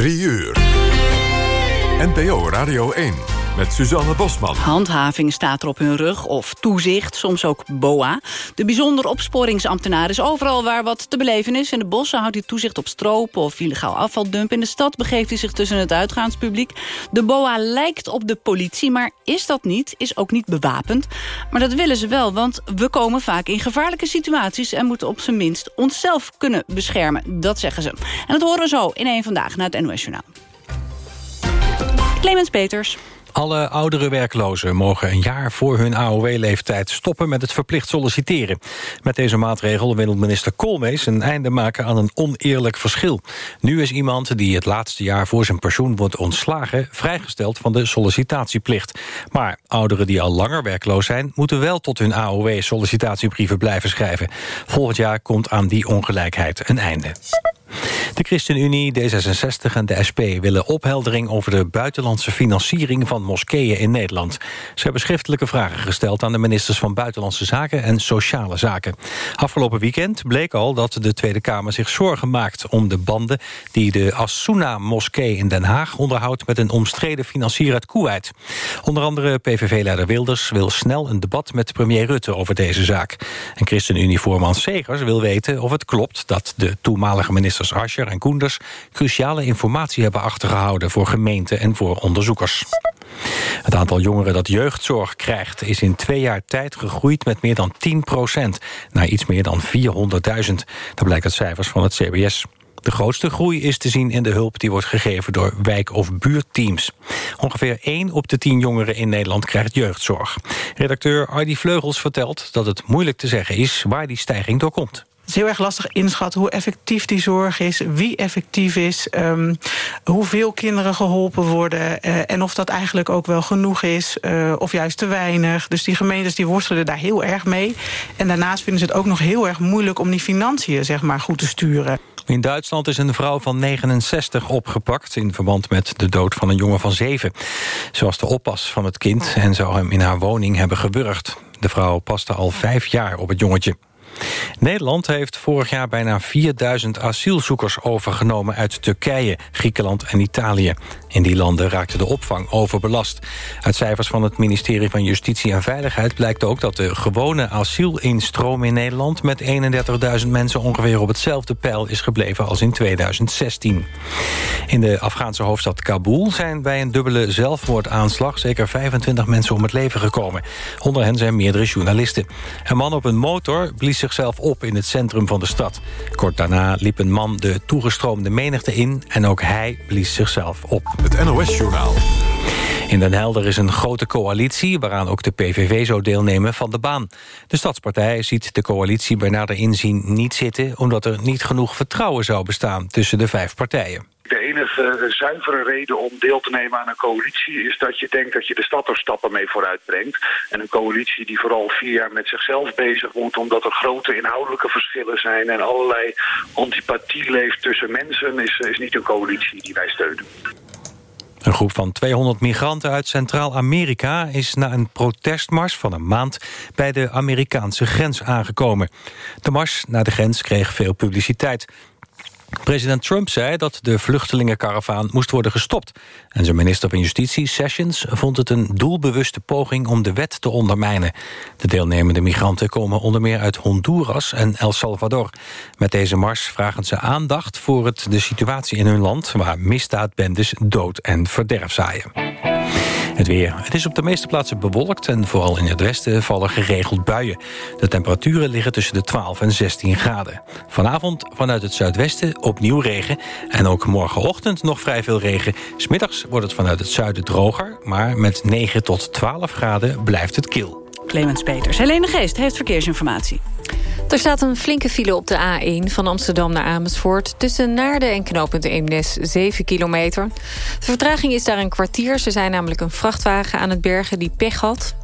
3 uur. NPO Radio 1 met Suzanne Bosman. Handhaving staat er op hun rug, of toezicht, soms ook BOA. De bijzonder opsporingsambtenaar is overal waar wat te beleven is. In de bossen houdt hij toezicht op stropen of illegaal afvaldump. In de stad begeeft hij zich tussen het uitgaanspubliek. De BOA lijkt op de politie, maar is dat niet, is ook niet bewapend. Maar dat willen ze wel, want we komen vaak in gevaarlijke situaties... en moeten op zijn minst onszelf kunnen beschermen, dat zeggen ze. En dat horen we zo in één Vandaag naar het NOS Journaal. Clemens Peters. Alle oudere werklozen mogen een jaar voor hun AOW-leeftijd stoppen met het verplicht solliciteren. Met deze maatregel wil minister Koolmees een einde maken aan een oneerlijk verschil. Nu is iemand die het laatste jaar voor zijn pensioen wordt ontslagen... vrijgesteld van de sollicitatieplicht. Maar ouderen die al langer werkloos zijn... moeten wel tot hun AOW-sollicitatiebrieven blijven schrijven. Volgend jaar komt aan die ongelijkheid een einde. De ChristenUnie, D66 en de SP willen opheldering over de buitenlandse financiering van moskeeën in Nederland. Ze hebben schriftelijke vragen gesteld aan de ministers van Buitenlandse Zaken en Sociale Zaken. Afgelopen weekend bleek al dat de Tweede Kamer zich zorgen maakt om de banden die de Assouna-moskee in Den Haag onderhoudt met een omstreden financier uit Kuwait. Onder andere PVV-leider Wilders wil snel een debat met premier Rutte over deze zaak. En ChristenUnie-voorman Segers wil weten of het klopt dat de toenmalige ministers Ascher en Koenders cruciale informatie hebben achtergehouden voor gemeenten en voor onderzoekers. Het aantal jongeren dat jeugdzorg krijgt is in twee jaar tijd gegroeid met meer dan 10 procent, naar iets meer dan 400.000. Dat blijkt uit cijfers van het CBS. De grootste groei is te zien in de hulp die wordt gegeven door wijk- of buurtteams. Ongeveer 1 op de 10 jongeren in Nederland krijgt jeugdzorg. Redacteur Ardy Vleugels vertelt dat het moeilijk te zeggen is waar die stijging door komt is heel erg lastig inschatten hoe effectief die zorg is... wie effectief is, um, hoeveel kinderen geholpen worden... Uh, en of dat eigenlijk ook wel genoeg is, uh, of juist te weinig. Dus die gemeentes die worstelen daar heel erg mee. En daarnaast vinden ze het ook nog heel erg moeilijk... om die financiën zeg maar, goed te sturen. In Duitsland is een vrouw van 69 opgepakt... in verband met de dood van een jongen van 7. Ze was de oppas van het kind en zou hem in haar woning hebben gewurgd. De vrouw paste al vijf jaar op het jongetje. Nederland heeft vorig jaar bijna 4000 asielzoekers overgenomen uit Turkije, Griekenland en Italië. In die landen raakte de opvang overbelast. Uit cijfers van het ministerie van Justitie en Veiligheid blijkt ook dat de gewone asielinstroom in Nederland met 31.000 mensen ongeveer op hetzelfde pijl is gebleven als in 2016. In de Afghaanse hoofdstad Kabul zijn bij een dubbele zelfmoordaanslag zeker 25 mensen om het leven gekomen. Onder hen zijn meerdere journalisten. Een man op een motor blies zichzelf op in het centrum van de stad. Kort daarna liep een man de toegestroomde menigte in... en ook hij blies zichzelf op. Het NOS-journaal. In Den Helder is een grote coalitie, waaraan ook de PVV zou deelnemen, van de baan. De Stadspartij ziet de coalitie bij nader inzien niet zitten... omdat er niet genoeg vertrouwen zou bestaan tussen de vijf partijen. De enige zuivere reden om deel te nemen aan een coalitie... is dat je denkt dat je de stad er stappen mee vooruit brengt. En een coalitie die vooral vier jaar met zichzelf bezig moet... omdat er grote inhoudelijke verschillen zijn... en allerlei antipathie leeft tussen mensen... is, is niet een coalitie die wij steunen. Een groep van 200 migranten uit Centraal-Amerika... is na een protestmars van een maand bij de Amerikaanse grens aangekomen. De mars naar de grens kreeg veel publiciteit. President Trump zei dat de vluchtelingenkaravaan moest worden gestopt. En zijn minister van Justitie, Sessions, vond het een doelbewuste poging om de wet te ondermijnen. De deelnemende migranten komen onder meer uit Honduras en El Salvador. Met deze mars vragen ze aandacht voor het, de situatie in hun land... waar misdaadbendes dood en verderf zaaien. Het weer. Het is op de meeste plaatsen bewolkt en vooral in het westen vallen geregeld buien. De temperaturen liggen tussen de 12 en 16 graden. Vanavond vanuit het zuidwesten opnieuw regen en ook morgenochtend nog vrij veel regen. Smiddags wordt het vanuit het zuiden droger, maar met 9 tot 12 graden blijft het kil. Clemens Peters. Helene Geest heeft verkeersinformatie. Er staat een flinke file op de A1 van Amsterdam naar Amersfoort... tussen Naarden en knooppunt Eemnes, 7 kilometer. De vertraging is daar een kwartier. Ze zijn namelijk een vrachtwagen aan het bergen die pech had.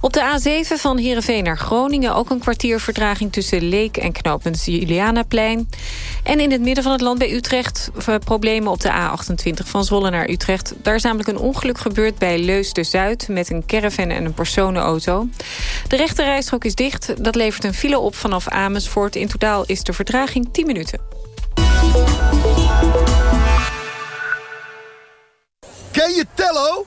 Op de A7 van Heerenveen naar Groningen... ook een kwartier vertraging tussen Leek en knooppunt Julianaplein. En in het midden van het land bij Utrecht... problemen op de A28 van Zwolle naar Utrecht. Daar is namelijk een ongeluk gebeurd bij Leusden-Zuid... met een caravan en een personenauto. De rechterrijstrook is dicht. Dat levert een file op vanaf Amersfoort. In totaal is de vertraging 10 minuten. Ken je Tello?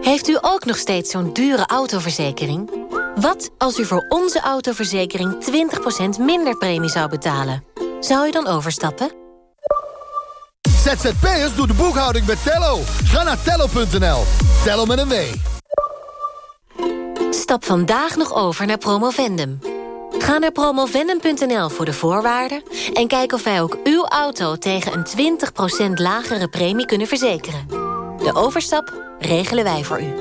Heeft u ook nog steeds zo'n dure autoverzekering? Wat als u voor onze autoverzekering 20% minder premie zou betalen? Zou u dan overstappen? ZZP'ers doet de boekhouding met Tello. Ga naar tello.nl. Tello met een W. Stap vandaag nog over naar Promovendum. Ga naar promovendum.nl voor de voorwaarden... en kijk of wij ook uw auto tegen een 20% lagere premie kunnen verzekeren. De overstap regelen wij voor u.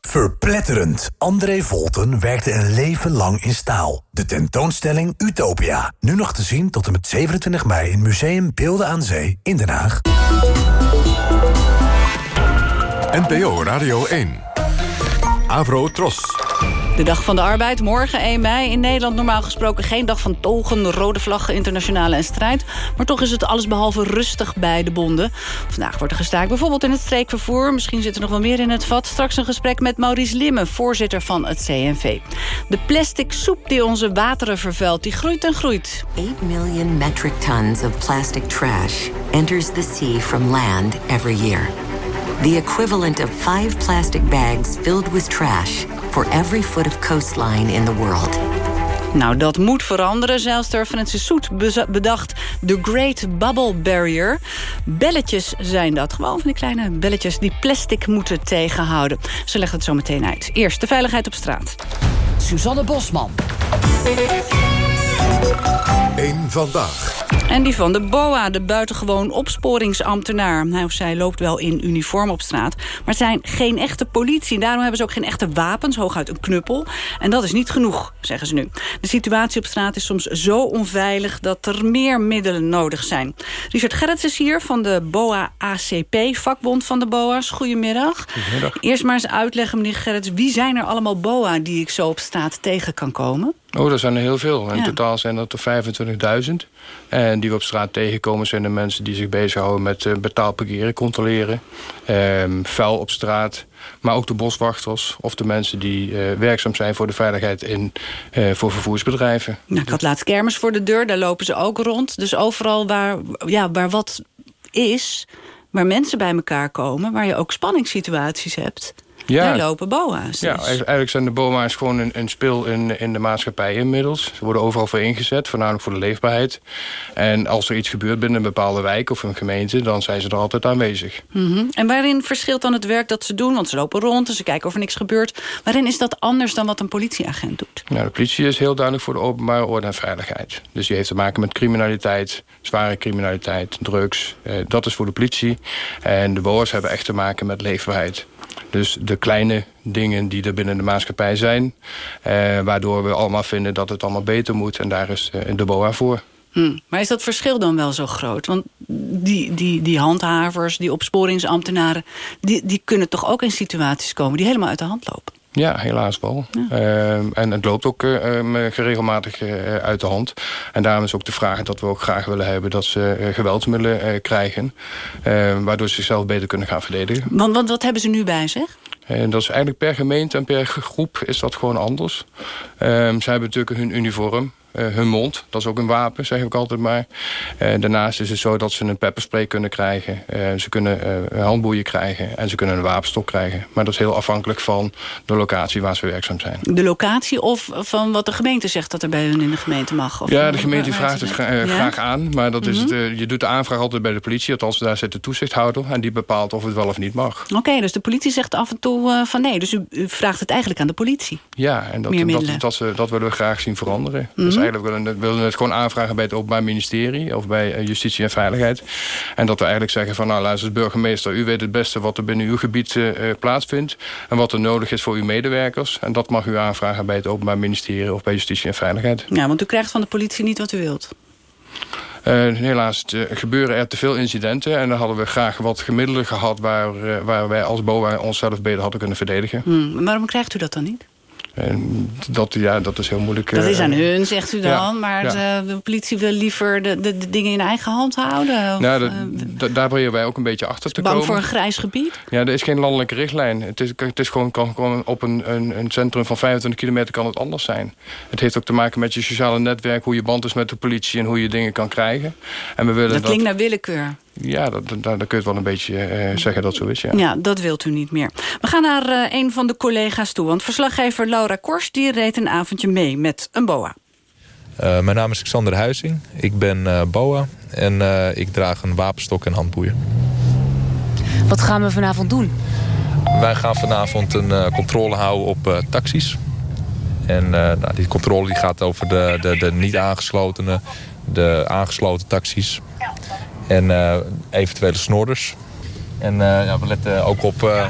Verpletterend. André Volten werkte een leven lang in staal. De tentoonstelling Utopia. Nu nog te zien tot en met 27 mei in Museum Beelden aan Zee in Den Haag. NPO Radio 1. Avro Tros. De dag van de arbeid, morgen 1 mei. In Nederland normaal gesproken geen dag van togen, rode vlaggen, internationale en strijd. Maar toch is het allesbehalve rustig bij de bonden. Vandaag wordt er gestaakt, bijvoorbeeld in het streekvervoer. Misschien zit er nog wel meer in het vat. Straks een gesprek met Maurice Limme, voorzitter van het CNV. De plastic soep die onze wateren vervuilt, die groeit en groeit. 8 million metric tons of plastic trash enters the sea from land every year. The equivalent of five plastic bags filled with trash for every foot of coastline in the world. Nou, dat moet veranderen. Zeilster Francis Soet bedacht de Great Bubble Barrier. Belletjes zijn dat. Gewoon van die kleine belletjes die plastic moeten tegenhouden. Ze legt het zo meteen uit. Eerst de veiligheid op straat. Suzanne Bosman. Eén vandaag. En die van de BOA, de buitengewoon opsporingsambtenaar. Hij of zij loopt wel in uniform op straat. Maar het zijn geen echte politie. En daarom hebben ze ook geen echte wapens, hooguit een knuppel. En dat is niet genoeg, zeggen ze nu. De situatie op straat is soms zo onveilig... dat er meer middelen nodig zijn. Richard Gerrits is hier van de BOA ACP, vakbond van de BOA's. Goedemiddag. Goedemiddag. Eerst maar eens uitleggen, meneer Gerrits... wie zijn er allemaal BOA die ik zo op straat tegen kan komen? Oh, er zijn er heel veel. In totaal zijn dat er 25.000. En die we op straat tegenkomen zijn de mensen die zich bezighouden met uh, betaalparkeren, controleren. Um, vuil op straat. Maar ook de boswachters of de mensen die uh, werkzaam zijn voor de veiligheid in, uh, voor vervoersbedrijven. Nou, ik had laatst kermis voor de deur, daar lopen ze ook rond. Dus overal waar, ja, waar wat is, waar mensen bij elkaar komen... waar je ook spanningssituaties hebt... Ja. Daar lopen boa's. Ja, dus. eigenlijk zijn de boa's gewoon een, een spil in, in de maatschappij inmiddels. Ze worden overal voor ingezet, voornamelijk voor de leefbaarheid. En als er iets gebeurt binnen een bepaalde wijk of een gemeente... dan zijn ze er altijd aanwezig. Mm -hmm. En waarin verschilt dan het werk dat ze doen? Want ze lopen rond en ze kijken of er niks gebeurt. Waarin is dat anders dan wat een politieagent doet? Nou, de politie is heel duidelijk voor de openbare orde en veiligheid. Dus die heeft te maken met criminaliteit, zware criminaliteit, drugs. Eh, dat is voor de politie. En de boa's hebben echt te maken met leefbaarheid. Dus de kleine dingen die er binnen de maatschappij zijn. Eh, waardoor we allemaal vinden dat het allemaal beter moet. En daar is eh, de BOA voor. Hmm. Maar is dat verschil dan wel zo groot? Want die, die, die handhavers, die opsporingsambtenaren... Die, die kunnen toch ook in situaties komen die helemaal uit de hand lopen? Ja, helaas wel. Ja. Uh, en het loopt ook uh, geregelmatig uh, uit de hand. En daarom is ook de vraag dat we ook graag willen hebben... dat ze geweldsmiddelen krijgen... waardoor ze zichzelf beter kunnen gaan verdedigen. Want, want wat hebben ze nu bij zich? En dat is eigenlijk per gemeente en per groep is dat gewoon anders. Ehm, ze hebben natuurlijk hun uniform. Uh, hun mond. Dat is ook een wapen, zeg ik altijd maar. Uh, daarnaast is het zo dat ze een pepperspray kunnen krijgen. Uh, ze kunnen handboeien krijgen. En ze kunnen een wapenstok krijgen. Maar dat is heel afhankelijk van de locatie waar ze werkzaam zijn. De locatie of van wat de gemeente zegt dat er bij hun in de gemeente mag? Of ja, de gemeente vraagt het ja? graag aan. Maar dat is mm -hmm. het, je doet de aanvraag altijd bij de politie. Althans, daar zit de toezichthouder. En die bepaalt of het wel of niet mag. Oké, okay, dus de politie zegt af en toe van nee. Dus u, vraagt het eigenlijk aan de politie? Ja, en dat, dat, dat, dat, dat willen we graag zien veranderen. Mm -hmm. Eigenlijk willen, willen het gewoon aanvragen bij het Openbaar Ministerie... of bij Justitie en Veiligheid. En dat we eigenlijk zeggen van... nou, luister, burgemeester, u weet het beste wat er binnen uw gebied uh, plaatsvindt... en wat er nodig is voor uw medewerkers. En dat mag u aanvragen bij het Openbaar Ministerie... of bij Justitie en Veiligheid. Ja, want u krijgt van de politie niet wat u wilt. Uh, helaas uh, gebeuren er te veel incidenten. En dan hadden we graag wat gemiddelde gehad... waar, uh, waar wij als BOA onszelf beter hadden kunnen verdedigen. Hmm, waarom krijgt u dat dan niet? En dat, ja, dat is heel moeilijk. Dat is aan uh, hun, zegt u dan. ja, maar ja. De, de politie wil liever de, de, de dingen in eigen hand houden? Of, Nou, dat, eh, da- daar proberen wij ook een beetje achter te bang komen. voor een grijs gebied? Ja, er is geen landelijke richtlijn. Het is, het is gewoon, kan gewoon op een, een, een centrum van 25 kilometer kan het anders zijn. Het heeft ook te maken met je sociale netwerk, hoe je band is met de politie en hoe je dingen kan krijgen. En we willen Dat dat, klinkt naar willekeur. Ja, dat, dat, daar kun je het wel een beetje eh, zeggen dat zo is. Ja. Ja. dat wilt u niet meer. We gaan naar eh, een van de collega's toe. Want verslaggever Laura Kors die reed een avondje mee met een boa. Uh, mijn naam is Xander Huizing. Ik ben uh, BOA en uh, ik draag een wapenstok en handboeien. Wat gaan we vanavond doen? Wij gaan vanavond een controle houden op taxis. En nou, die controle die gaat over de, de, de niet aangeslotene, de aangesloten taxis. En eventuele snorders. En ja, we letten ook op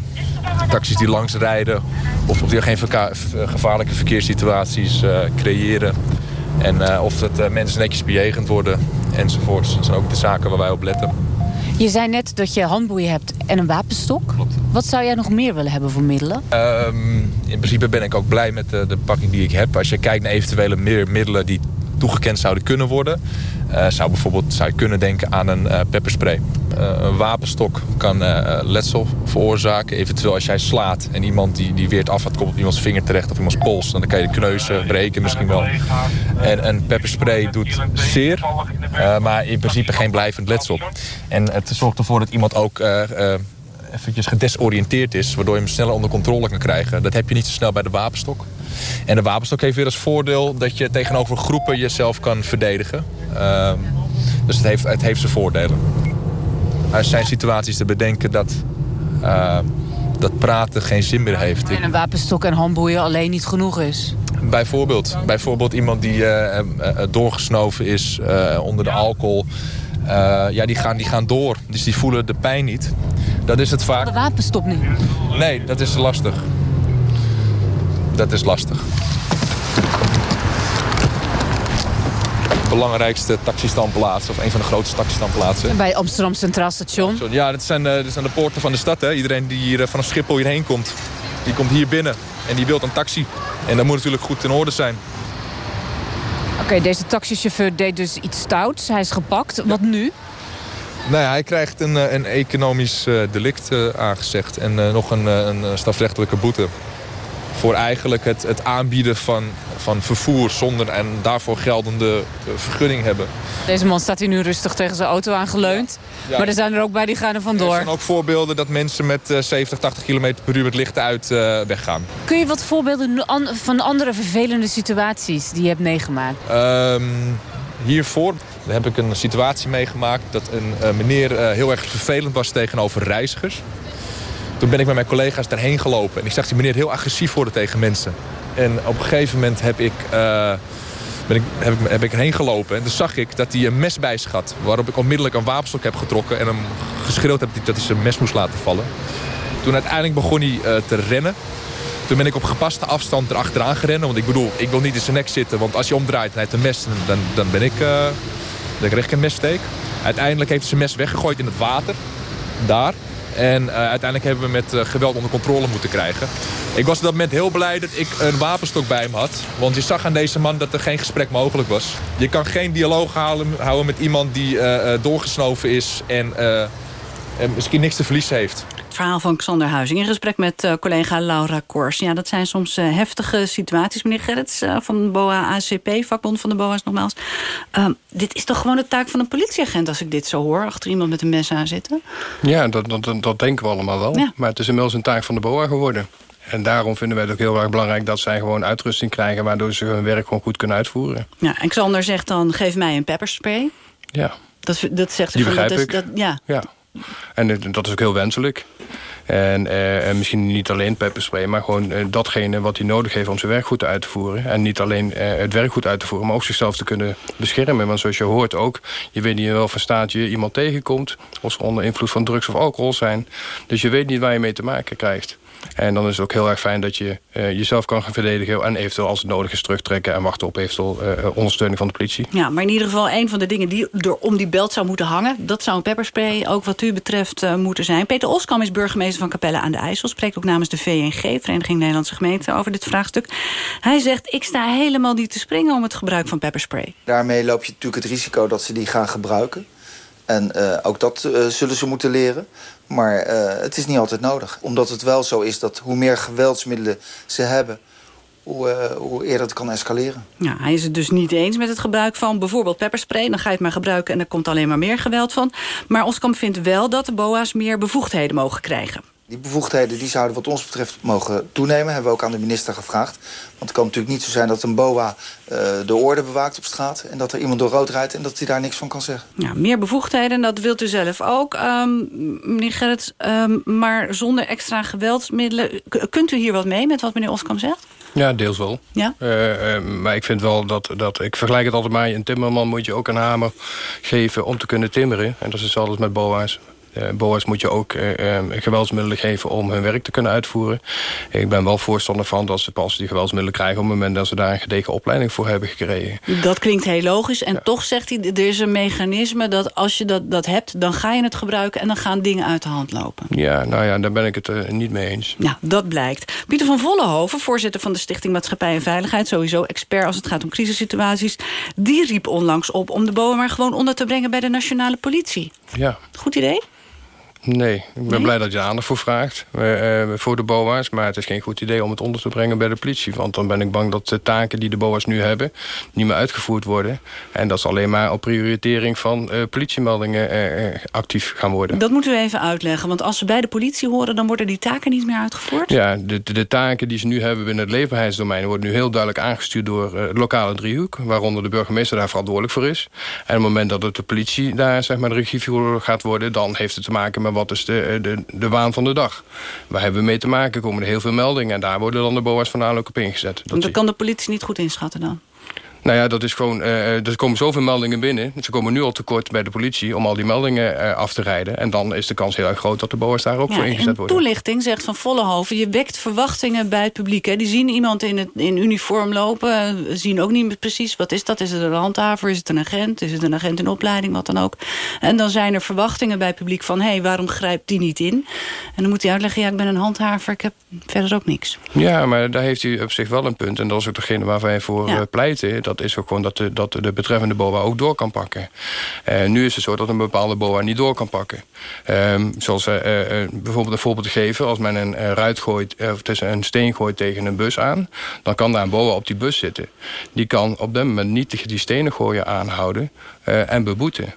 taxis die langs rijden. Of of die geen gevaarlijke verkeerssituaties creëren. En of dat mensen netjes bejegend worden enzovoorts. Dat zijn ook de zaken waar wij op letten. Je zei net dat je handboeien hebt en een wapenstok. Klopt. Wat zou jij nog meer willen hebben voor middelen? Um, in principe ben ik ook blij met de, de pakking die ik heb. Als je kijkt naar eventuele meer middelen die toegekend zouden kunnen worden... Uh, zou bijvoorbeeld zou kunnen denken aan een uh, pepperspray. Uh, een wapenstok kan letsel veroorzaken. Eventueel als jij slaat en iemand die, die weert af... het komt op iemands vinger terecht of iemands pols... dan kan je de kneuzen breken misschien wel. En een pepperspray doet zeer, maar in principe geen blijvend letsel. En het zorgt ervoor dat iemand ook eventjes gedesoriënteerd is... waardoor je hem sneller onder controle kan krijgen. Dat heb je niet zo snel bij de wapenstok. En de wapenstok heeft weer als voordeel dat je tegenover groepen jezelf kan verdedigen. Uh, dus het heeft, het heeft zijn voordelen. Er zijn situaties te bedenken dat, uh, dat praten geen zin meer heeft. En een wapenstok en handboeien alleen niet genoeg is. Bijvoorbeeld, bijvoorbeeld iemand die uh, doorgesnoven is onder de alcohol. ja, die gaan, die gaan door. Dus die voelen de pijn niet. Dat is het vaak. De wapenstop nu? Nee, dat is lastig dat is lastig. belangrijkste taxistandplaats, of een van de grootste taxistandplaatsen. Bij Amsterdam Centraal Station? Ja, dat zijn, dat zijn de poorten van de stad. Hè. Iedereen die hier vanaf Schiphol hierheen komt, die komt hier binnen. En die wil een taxi. En dat moet natuurlijk goed in orde zijn. Oké, okay, deze taxichauffeur deed dus iets stouts. Hij is gepakt. Ja. Wat nu? Nou ja, hij krijgt een, een economisch uh, delict uh, aangezegd. En uh, nog een, een strafrechtelijke boete voor eigenlijk het, het aanbieden van, van vervoer zonder en daarvoor geldende vergunning hebben. Deze man staat hier nu rustig tegen zijn auto aangeleund. Ja. Ja. Maar er zijn er ook bij die gaan er vandoor. Er zijn ook voorbeelden dat mensen met uh, 70, 80 km per uur met lichten uit uh, weggaan. Kun je wat voorbeelden van andere vervelende situaties die je hebt meegemaakt? Um, hiervoor heb ik een situatie meegemaakt dat een uh, meneer heel erg vervelend was tegenover reizigers. Toen ben ik met mijn collega's daarheen gelopen. En ik zag die meneer heel agressief worden tegen mensen. En op een gegeven moment heb ik, uh, ben ik, heb, ik, heb ik erheen gelopen. En toen zag ik dat hij een mes bij zich had. Waarop ik onmiddellijk een wapenstok heb getrokken. En hem geschreeuwd heb dat hij zijn mes moest laten vallen. Toen uiteindelijk begon hij uh, te rennen. Toen ben ik op gepaste afstand erachteraan gerend. Want ik bedoel, ik wil niet in zijn nek zitten. Want als hij omdraait en hij heeft een mes, dan, dan ben ik... Uh, dan krijg ik een messteek. Uiteindelijk heeft hij zijn mes weggegooid in het water. Daar. En uh, uiteindelijk hebben we met uh, geweld onder controle moeten krijgen. Ik was op dat moment heel blij dat ik een wapenstok bij hem had. Want je zag aan deze man dat er geen gesprek mogelijk was. Je kan geen dialoog houden, houden met iemand die uh, doorgesnoven is en, en misschien niks te verliezen heeft. Het verhaal van Xander Huizing in gesprek met uh, collega Laura Kors. Ja, dat zijn soms uh, heftige situaties. Meneer Gerrits uh, van de BOA ACP, vakbond van de BOA's nogmaals. dit is toch gewoon de taak van een politieagent als ik dit zo hoor? Achter iemand met een mes aan zitten? Ja, dat, dat, dat denken we allemaal wel. Ja. Maar het is inmiddels een taak van de BOA geworden. En daarom vinden wij het ook heel erg belangrijk dat zij gewoon uitrusting krijgen... waardoor ze hun werk gewoon goed kunnen uitvoeren. Ja, en Xander zegt dan, geef mij een pepperspray. Ja. Dat, dat zegt Die begrijp dat, ik. Dat, ja. ja. En dat is ook heel wenselijk. En, uh, en misschien niet alleen pepperspray, maar gewoon uh, datgene wat hij nodig heeft om zijn werk goed uit te voeren. En niet alleen het werk goed uit te voeren, maar ook zichzelf te kunnen beschermen. Want zoals je hoort ook, je weet niet wel van staat je iemand tegenkomt. Of ze onder invloed van drugs of alcohol zijn. Dus je weet niet waar je mee te maken krijgt. En dan is het ook heel erg fijn dat je uh, jezelf kan gaan verdedigen... en eventueel als het nodig is terugtrekken... en wachten op eventueel uh, ondersteuning van de politie. Ja, maar in ieder geval een van de dingen die er om die belt zou moeten hangen... dat zou een pepperspray ook wat u betreft uh, moeten zijn. Peter Oskam is burgemeester van Capelle aan de IJssel... spreekt ook namens de VNG, Vereniging Nederlandse Gemeenten... over dit vraagstuk. Hij zegt, ik sta helemaal niet te springen om het gebruik van pepperspray. Daarmee loop je natuurlijk het risico dat ze die gaan gebruiken. En uh, ook dat uh, zullen ze moeten leren. Maar uh, het is niet altijd nodig. Omdat het wel zo is dat hoe meer geweldsmiddelen ze hebben... Hoe, hoe, eerder het kan escaleren. Ja, hij is het dus niet eens met het gebruik van bijvoorbeeld pepperspray. Dan ga je het maar gebruiken en er komt alleen maar meer geweld van. Maar Oskamp vindt wel dat de BOA's meer bevoegdheden mogen krijgen. Die bevoegdheden die zouden wat ons betreft mogen toenemen. Hebben we ook aan de minister gevraagd. Want het kan natuurlijk niet zo zijn dat een BOA uh, de orde bewaakt op straat... en dat er iemand door rood rijdt en dat hij daar niks van kan zeggen. Ja, meer bevoegdheden, dat wilt u zelf ook, um, meneer Gerrit. Um, maar zonder extra geweldsmiddelen... Kunt u hier wat mee met wat meneer Oskam zegt? Ja, deels wel. Ja? Uh, uh, maar ik vind wel dat, dat... Ik vergelijk het altijd maar... een timmerman moet je ook een hamer geven om te kunnen timmeren. En dat is hetzelfde met BOA's. Uh, BOA's moet je ook uh, um, geweldsmiddelen geven om hun werk te kunnen uitvoeren. Ik ben wel voorstander van dat ze pas die geweldsmiddelen krijgen... op het moment dat ze daar een gedegen opleiding voor hebben gekregen. Dat klinkt heel logisch. En ja. toch zegt hij, er is een mechanisme dat als je dat, dat hebt... dan ga je het gebruiken en dan gaan dingen uit de hand lopen. Ja, nou ja, daar ben ik het uh, niet mee eens. Ja, dat blijkt. Pieter van Vollenhoven, voorzitter van de Stichting Maatschappij en Veiligheid... sowieso expert als het gaat om crisissituaties... die riep onlangs op om de BOA maar gewoon onder te brengen... bij de nationale politie. Ja. Goed idee? Nee, ik ben nee? blij dat je aandacht voor vraagt. Uh, voor de BOA's. Maar het is geen goed idee om het onder te brengen bij de politie. Want dan ben ik bang dat de taken die de BOA's nu hebben... niet meer uitgevoerd worden. En dat ze alleen maar op prioritering van uh, politiemeldingen actief gaan worden. Dat moeten we even uitleggen. Want als ze bij de politie horen... dan worden die taken niet meer uitgevoerd? Ja, de, de, de taken die ze nu hebben binnen het leefbaarheidsdomein... worden nu heel duidelijk aangestuurd door het lokale driehoek. Waaronder de burgemeester daar verantwoordelijk voor is. En op het moment dat het de politie daar zeg maar, de regievoerder gaat worden... dan heeft het te maken met wat is de, de, de waan van de dag. Waar hebben we mee te maken? Komen er heel veel meldingen. En daar worden dan de BOA's voornamelijk op ingezet. Dat, dat kan de politie niet goed inschatten dan? Nou ja, dat is gewoon, uh, er komen zoveel meldingen binnen. Ze komen nu al tekort bij de politie om al die meldingen uh, af te rijden. En dan is de kans heel erg groot dat de BOA's daar ook ja, voor ingezet worden. toelichting zegt Van Vollenhoven, je wekt verwachtingen bij het publiek. Hè. Die zien iemand in, het, in uniform lopen, zien ook niet precies wat is dat. Is het een handhaver, is het een agent, is het een agent in opleiding, wat dan ook. En dan zijn er verwachtingen bij het publiek van, hé, hey, waarom grijpt die niet in? En dan moet hij uitleggen, ja, ik ben een handhaver, ik heb verder ook niks. Ja, maar daar heeft u op zich wel een punt. En dat is ook degene waar wij voor ja. pleiten. Dat is ook gewoon dat de, dat de betreffende BOA ook door kan pakken. Uh, nu is het zo dat een bepaalde BOA niet door kan pakken. Um, zoals uh, uh, bijvoorbeeld een voorbeeld te geven. Als men een ruit gooit, of tussen een steen gooit tegen een bus aan... dan kan daar een BOA op die bus zitten. Die kan op dat moment niet die stenen gooien aanhouden en beboeten.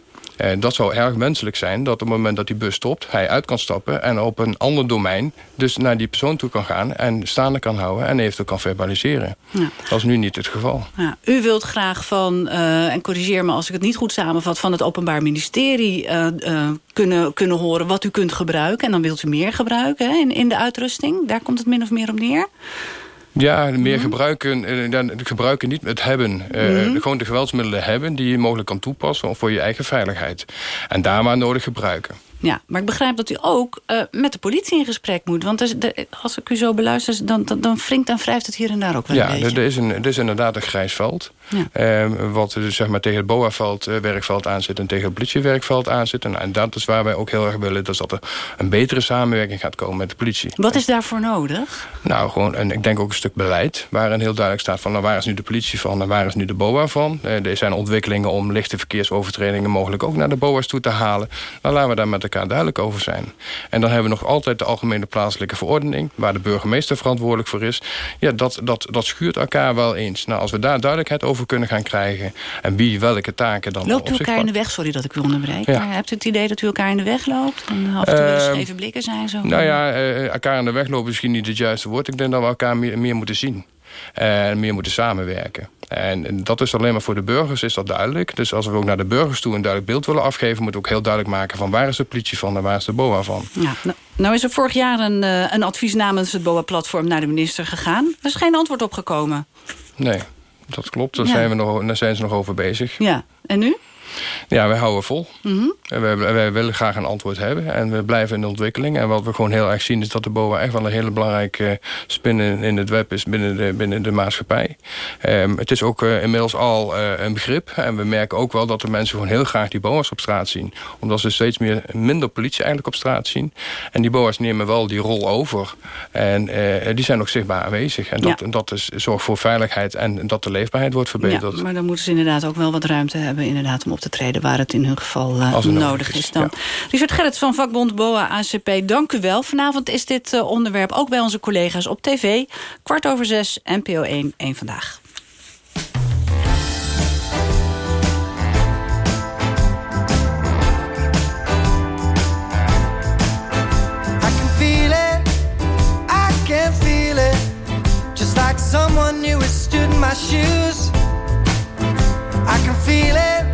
Dat zou erg wenselijk zijn dat op het moment dat die bus stopt... hij uit kan stappen en op een ander domein... dus naar die persoon toe kan gaan en staande kan houden... en eventueel kan verbaliseren. Ja. Dat is nu niet het geval. Ja, u wilt graag van, uh, en corrigeer me als ik het niet goed samenvat... van het Openbaar Ministerie uh, kunnen, kunnen horen wat u kunt gebruiken... en dan wilt u meer gebruiken hè, in, in de uitrusting. Daar komt het min of meer op neer. Ja, meer gebruiken, uh, gebruiken niet het hebben. Mm -hmm. Gewoon de geweldsmiddelen hebben die je mogelijk kan toepassen voor je eigen veiligheid. En daar maar nodig gebruiken. Ja, maar ik begrijp dat u ook uh, met de politie in gesprek moet. Want de, als ik u zo beluister, dan, dan, dan wringt en wrijft het hier en daar ook wel ja, een beetje. Ja, er is, een, er is inderdaad een grijs veld. Ja. Uh, wat dus, zeg maar, tegen het BOA-veld, uh, werkveld aanzit en tegen het politiewerkveld aanzit. En, en, dat is waar wij ook heel erg willen. Dus dat er een betere samenwerking gaat komen met de politie. Wat is daarvoor nodig? Nou, gewoon, en ik denk ook een stuk beleid. Waarin heel duidelijk staat van nou, waar is nu de politie van en waar is nu de BOA van. Uh, er zijn ontwikkelingen om lichte verkeersovertredingen mogelijk ook naar de BOA's toe te halen. Dan laten we daar met elkaar duidelijk over zijn. En dan hebben we nog altijd de algemene plaatselijke verordening... waar de burgemeester verantwoordelijk voor is. Ja, dat, dat, dat schuurt elkaar wel eens. Nou, als we daar duidelijkheid over kunnen gaan krijgen... en wie welke taken dan Loopt u elkaar in de weg? Sorry dat ik u onderbreek. Ja. Maar hebt u het idee dat u elkaar in de weg loopt? En af en toe uh, scheve blikken zijn zo? Nou ja, uh, elkaar in de weg lopen is misschien niet het juiste woord. Ik denk dat we elkaar meer, meer moeten zien. En meer moeten samenwerken. En dat is alleen maar voor de burgers, is dat duidelijk. Dus als we ook naar de burgers toe een duidelijk beeld willen afgeven... moeten we ook heel duidelijk maken van waar is de politie van en waar is de BOA van. Ja, nou, nou is er vorig jaar een, uh, een advies namens het BOA-platform naar de minister gegaan. Er is geen antwoord op gekomen. Nee, dat klopt. Daar, ja. zijn, we nog, daar zijn ze nog over bezig. Ja, en nu? Ja, wij houden vol. En wij, wij willen graag een antwoord hebben. En we blijven in de ontwikkeling. En wat we gewoon heel erg zien is dat de BOA echt wel een hele belangrijke spin in, het web is binnen de, binnen de maatschappij. Ehm, het is ook eh, inmiddels al eh, een begrip. En we merken ook wel dat de mensen gewoon heel graag die BOA's op straat zien. Omdat ze steeds meer, minder politie eigenlijk op straat zien. En die BOA's nemen wel die rol over. En eh, die zijn ook zichtbaar aanwezig. En dat, Ja. en dat is, zorgt voor veiligheid en dat de leefbaarheid wordt verbeterd. Ja, maar dan moeten ze inderdaad ook wel wat ruimte hebben inderdaad, om op te treden... waar het in hun geval eh, nodig, nodig is. is, dan. ja. Richard Gerrits van vakbond BOA ACP, dank u wel. Vanavond is dit eh, onderwerp ook bij onze collega's op tv. Kwart over zes, NPO 1, 1 Vandaag. I can feel it, I can feel it. Just like someone new has stood in my shoes. I can feel it,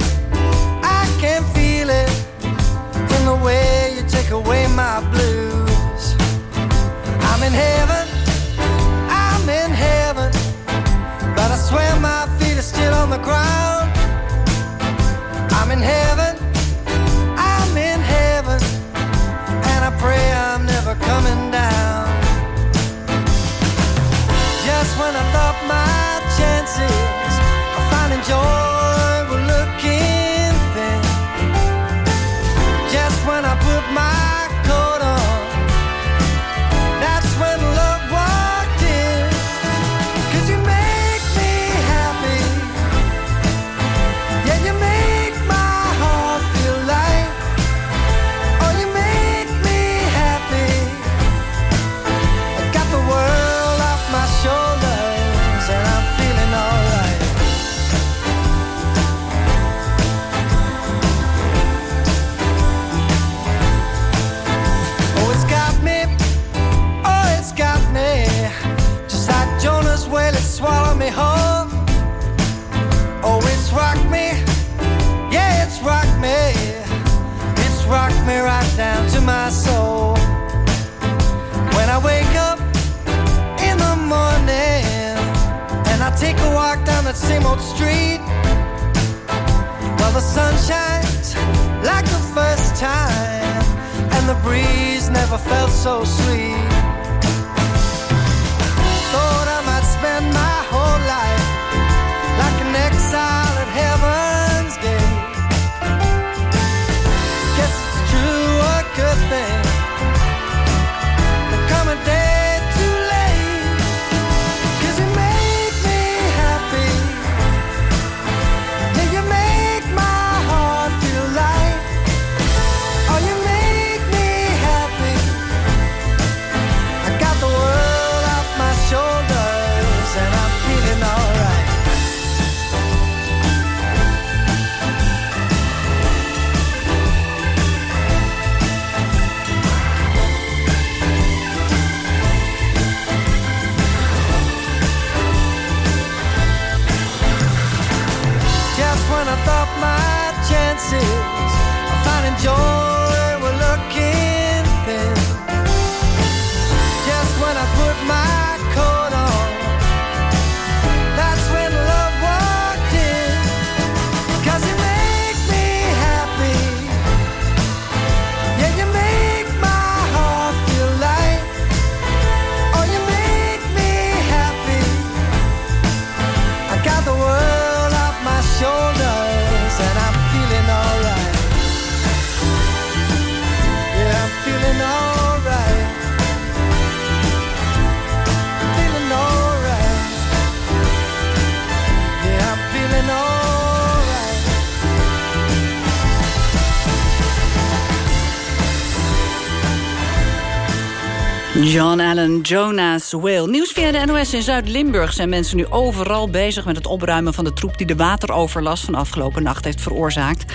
Allen, Jonas Whale. Nieuws via de NOS in Zuid-Limburg zijn mensen nu overal bezig met het opruimen van de troep die de wateroverlast van afgelopen nacht heeft veroorzaakt.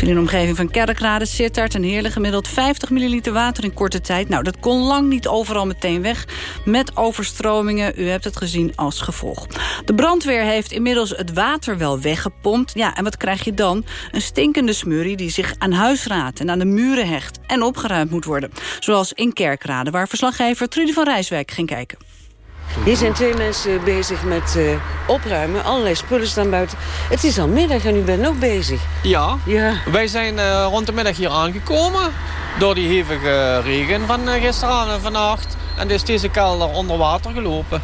In de omgeving van Kerkrade, Sittard en Heerlen gemiddeld 50 milliliter water in korte tijd. Nou, dat kon lang niet overal meteen weg met overstromingen. U hebt het gezien als gevolg. De brandweer heeft inmiddels het water wel weggepompt. Ja, en wat krijg je dan? Een stinkende smurrie die zich aan huisraad en aan de muren hecht en opgeruimd moet worden. Zoals in Kerkrade, waar verslaggever Trudy van Rijswijk ging kijken. Hier zijn twee mensen bezig met uh, opruimen. Allerlei spullen staan buiten. Het is al middag en u bent nog bezig. Ja, ja. wij zijn uh, rond de middag hier aangekomen. Door die hevige regen van uh, gisteravond en vannacht. En is deze kelder onder water gelopen.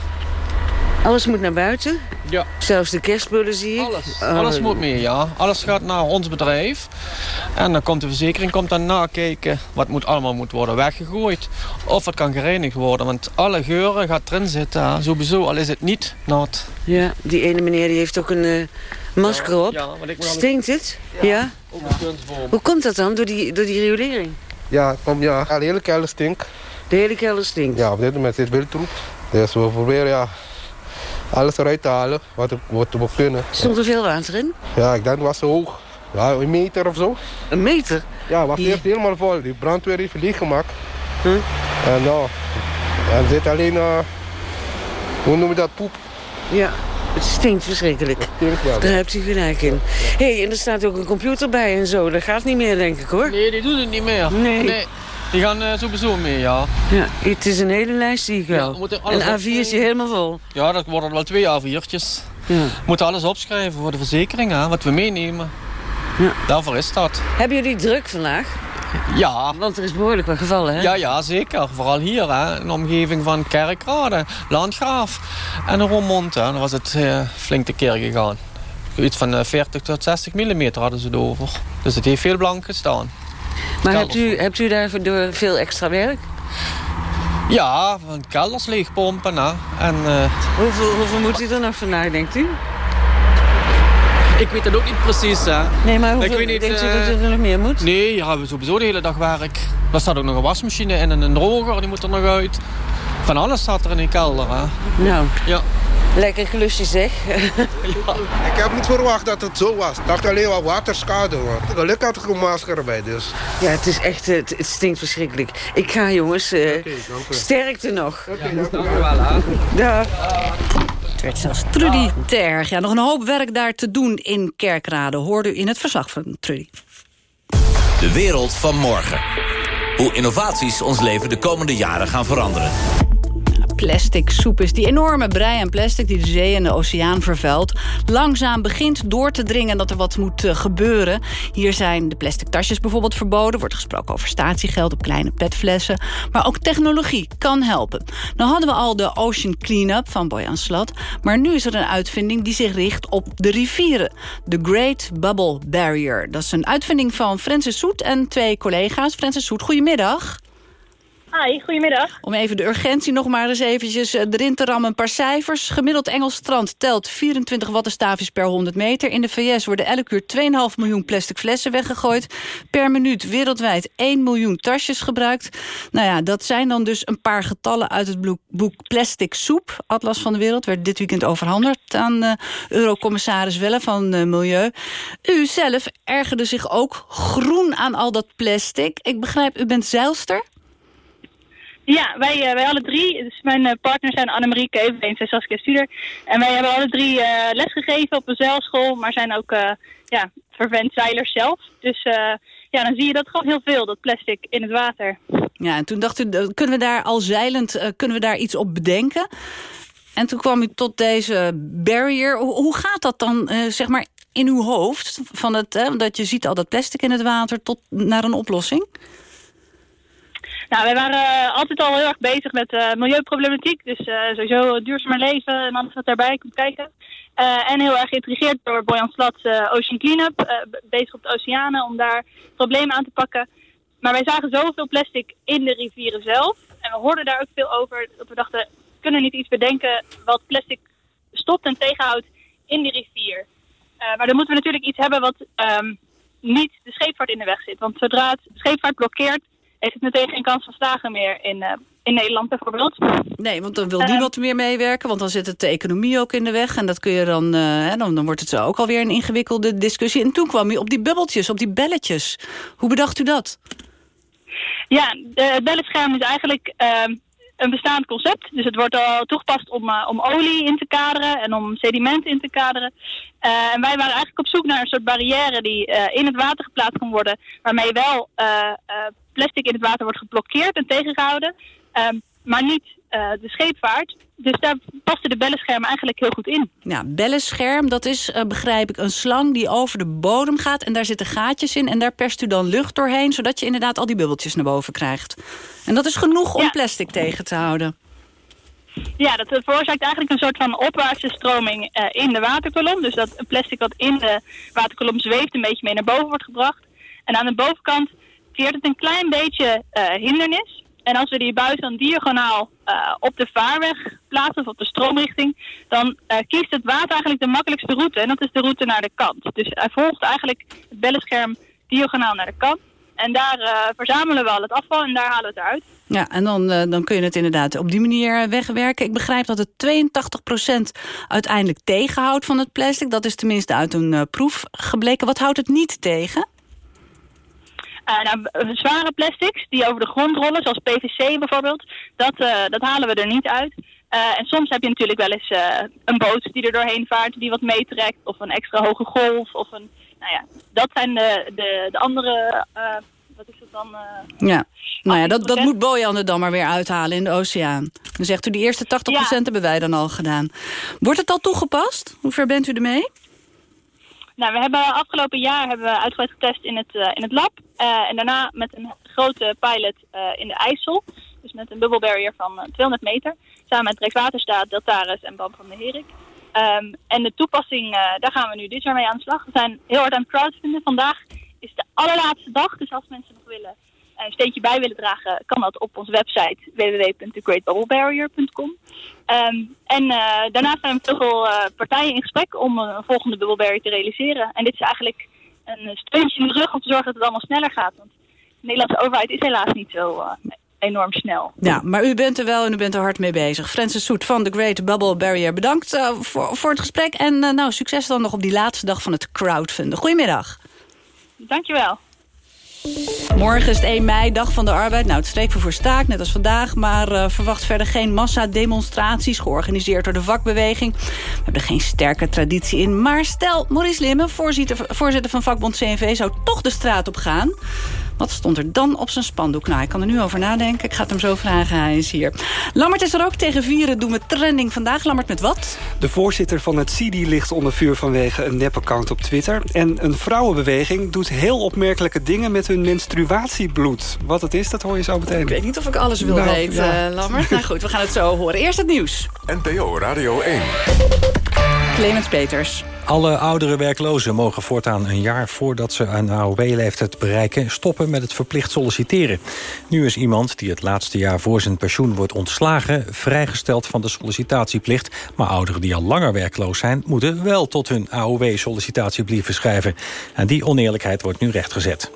Alles moet naar buiten? Ja. Zelfs de kerstspullen zie ik? Alles. Alles moet mee, ja. Alles gaat naar ons bedrijf. En dan komt de verzekering komt dan nakijken wat moet, allemaal moet worden weggegooid. Of het kan gereinigd worden. Want alle geuren gaat erin zitten. Sowieso, al is het niet nat. Ja, die ene meneer die heeft ook een uh, masker op. Ja, want ik Stinkt het? Ja. ja? Hoe komt dat dan, door die, door die riolering? Ja, kom, ja, de hele kelder stinkt. De hele kelder stinkt? Ja, op dit moment is het wildtroep. Dus we proberen ja, alles eruit te halen wat, wat we kunnen. Stond er veel water in? Ja, ik denk het was zo hoog. Ja, een meter of zo. Een meter? Ja, het was eerst helemaal vol. Die brandweer heeft het leeggemaakt. Huh? En nou, er zit alleen, uh, hoe noem je dat, poep. Ja, het stinkt verschrikkelijk. Het stinkt, ja. Daar hebt u gelijk in. Hé, hey, en er staat ook een computer bij en zo. Dat gaat niet meer, denk ik, hoor. Nee, die doen het niet meer. Nee. nee. Die gaan uh, sowieso mee, ja. Ja, het is een hele lijst, zie ik wel. Ja, een A4'tje helemaal vol. Ja, dat worden wel twee A4'tjes. Ja. We moeten alles opschrijven voor de verzekering, hè, wat we meenemen. Ja. Daarvoor is dat. Hebben jullie druk vandaag? Ja. Want er is behoorlijk wat gevallen, hè? Ja, ja zeker. Vooral hier, hè, in de omgeving van Kerkrade, Landgraaf en Roermond. Hè. Dan was het uh, flink de keer gegaan. Iets van uh, 40 tot 60 mm hadden ze het over. Dus het heeft veel blank gestaan. Maar hebt u, hebt u daarvoor veel extra werk? Ja, van kelders leegpompen. Hè. En, uh... hoeveel, hoeveel moet u er nog vandaag, denkt u? Ik weet het ook niet precies. Hè. Nee, maar hoeveel, ik weet niet, denkt u dat u er nog meer moet? Nee, ja, we hebben sowieso de hele dag werk. Er staat ook nog een wasmachine en een droger, die moet er nog uit. Van alles staat er in die kelder. Hè. Nou, ja. Lekker klusje zeg. Ja. Ik heb niet verwacht dat het zo was. Ik dacht alleen wel waterschade. Hoor. Gelukkig had ik een masker erbij dus. Ja, het is echt, het, het stinkt verschrikkelijk. Ik ga jongens, uh, okay, sterkte nog. Oké, okay, dank u wel. Dag. Het werd zelfs Trudy Terg. Ja, nog een hoop werk daar te doen in Kerkrade. Hoorde u in het verslag van Trudy. De wereld van morgen. Hoe innovaties ons leven de komende jaren gaan veranderen plastic soep is. Die enorme brei aan plastic die de zee en de oceaan vervuilt... langzaam begint door te dringen dat er wat moet uh, gebeuren. Hier zijn de plastic tasjes bijvoorbeeld verboden. wordt gesproken over statiegeld op kleine petflessen. Maar ook technologie kan helpen. Nou hadden we al de Ocean Cleanup van Boyan Slat. Maar nu is er een uitvinding die zich richt op de rivieren. The Great Bubble Barrier. Dat is een uitvinding van Francis Soet en twee collega's. Francis Soet, goedemiddag. Hi, goedemiddag. Om even de urgentie nog maar eens eventjes eh, erin te rammen. Een paar cijfers. Gemiddeld Engels strand telt 24 wattenstaafjes per 100 meter. In de VS worden elke uur 2,5 miljoen plastic flessen weggegooid. Per minuut wereldwijd 1 miljoen tasjes gebruikt. Nou ja, dat zijn dan dus een paar getallen uit het boek Plastic Soep. Atlas van de Wereld werd dit weekend overhandigd aan uh, Eurocommissaris Welle van uh, Milieu. U zelf ergerde zich ook groen aan al dat plastic. Ik begrijp, u bent zeilster? Ja, wij, uh, wij alle drie, dus mijn uh, partners zijn Annemarie Keuveen en Saskia Studer. En wij hebben alle drie uh, lesgegeven op een zeilschool, maar zijn ook ja, vervent zeilers zelf. Dus ja, dan zie je dat gewoon heel veel, dat plastic in het water. Ja, en toen dacht u, kunnen we daar al zeilend, kunnen we daar iets op bedenken? En toen kwam u tot deze barrier. Hoe, gaat dat dan, zeg maar, in uw hoofd? Van het, dat je ziet al dat plastic in het water tot naar een oplossing? Nou, wij waren uh, altijd al heel erg bezig met uh, milieuproblematiek. Dus uh, sowieso duurzamer leven en alles wat daarbij komt kijken. en heel erg geïntrigeerd door Boyan Slats Ocean Cleanup. bezig op de oceanen om daar problemen aan te pakken. Maar wij zagen zoveel plastic in de rivieren zelf. En we hoorden daar ook veel over. Dat we dachten, we kunnen niet iets bedenken wat plastic stopt en tegenhoudt in die rivier. maar dan moeten we natuurlijk iets hebben wat um, niet de scheepvaart in de weg zit. Want zodra het scheepvaart blokkeert, heeft het meteen geen kans van slagen meer in, uh, in Nederland bijvoorbeeld. Nee, want dan wil niemand uh, meer meewerken, want dan zit het de economie ook in de weg. En dat kun je dan, uh, hè, dan, dan wordt het zo ook alweer een ingewikkelde discussie. En toen kwam u op die bubbeltjes, op die belletjes. Hoe bedacht u dat? Ja, het belletscherm is eigenlijk ehm, een bestaand concept. Dus het wordt al toegepast om, uh, om olie in te kaderen en om sediment in te kaderen. Uh, en wij waren eigenlijk op zoek naar een soort barrière die uh, in het water geplaatst kon worden. Waarmee wel plastic in het water wordt geblokkeerd en tegengehouden. Um, maar niet eh, de scheepvaart. Dus daar pasten de bellenschermen eigenlijk heel goed in. Ja, bellenscherm, dat is, eh, begrijp ik, een slang die over de bodem gaat... en daar zitten gaatjes in en daar perst u dan lucht doorheen... zodat je inderdaad al die bubbeltjes naar boven krijgt. En dat is genoeg om plastic tegen te houden. Ja, dat veroorzaakt eigenlijk een soort van opwaartse stroming eh, in de waterkolom. Dus dat plastic wat in de waterkolom zweeft een beetje mee naar boven wordt gebracht. En aan de bovenkant creëert het een klein beetje eh, hindernis. En als we die buis dan diagonaal uh, op de vaarweg plaatsen of op de stroomrichting, dan kiest het water eigenlijk de makkelijkste route. En dat is de route naar de kant. Dus hij volgt eigenlijk het bellenscherm diagonaal naar de kant. En daar verzamelen we al het afval en daar halen we het eruit. Ja, en dan, dan kun je het inderdaad op die manier wegwerken. Ik begrijp dat het 82% uiteindelijk tegenhoudt van het plastic. Dat is tenminste uit een proef gebleken. Wat houdt het niet tegen? Nou, zware plastics die over de grond rollen, zoals PVC bijvoorbeeld, dat, dat halen we er niet uit. en soms heb je natuurlijk wel eens een boot die er doorheen vaart, die wat meetrekt, of een extra hoge golf, of een nou ja, dat zijn de, de, de andere... Uh, wat is het dan? Ja, nou ja, dat, dat moet Bojan er dan maar weer uithalen in de oceaan. Dan zegt u, die eerste 80% ja. hebben wij dan al gedaan. Wordt het al toegepast? Hoe ver bent u ermee? Nou, we hebben afgelopen jaar hebben we uitgebreid getest in het, uh, in het lab. Uh, en daarna met een grote pilot uh, in de IJssel. Dus met een bubbelbarrier van 200 meter. Samen met Rijkswaterstaat, Deltaris en BAM van de Herik. Um, en de toepassing, daar gaan we nu dit jaar mee aan de slag. We zijn heel hard aan het crowdfunden. Vandaag is de allerlaatste dag, dus als mensen nog willen een steentje bij willen dragen, kan dat op onze website www.thegreatbubblebarrier.com. Um, en uh, daarnaast zijn we veel uh, partijen in gesprek om een volgende bubblebarrier te realiseren. En dit is eigenlijk een steuntje in de rug om te zorgen dat het allemaal sneller gaat. Want de Nederlandse overheid is helaas niet zo enorm snel. Ja, maar u bent er wel en u bent er hard mee bezig. Francis Soet van The Great Bubble Barrier, bedankt voor, voor het gesprek. En nou, succes dan nog op die laatste dag van het crowdfunden. Goedemiddag. Dankjewel. Morgen is het 1 mei, dag van de arbeid. Nou, het streekvervoer staakt, net als vandaag... maar uh, verwacht verder geen massademonstraties... georganiseerd door de vakbeweging. We hebben geen sterke traditie in. Maar stel, Maurice Limmen, voorzitter van vakbond CNV... zou toch de straat op gaan... Wat stond er dan op zijn spandoek? Nou, ik kan er nu over nadenken. Ik ga het hem zo vragen. Hij is hier. Lammert is er ook tegen vieren. Doen we trending vandaag. Lammert met wat? De voorzitter van het CIDI ligt onder vuur vanwege een nepaccount op Twitter. En een vrouwenbeweging doet heel opmerkelijke dingen met hun menstruatiebloed. Wat het is, dat hoor je zo meteen. Ik weet niet of ik alles wil nou, weten, ja. Lammert. Nou goed, we gaan het zo horen. Eerst het nieuws. NPO Radio 1. Clemens Peters. Alle oudere werklozen mogen voortaan een jaar voordat ze een AOW-leeftijd bereiken... stoppen met het verplicht solliciteren. Nu is iemand die het laatste jaar voor zijn pensioen wordt ontslagen... vrijgesteld van de sollicitatieplicht. Maar ouderen die al langer werkloos zijn... moeten wel tot hun AOW-sollicitatiebrief schrijven. En die oneerlijkheid wordt nu rechtgezet.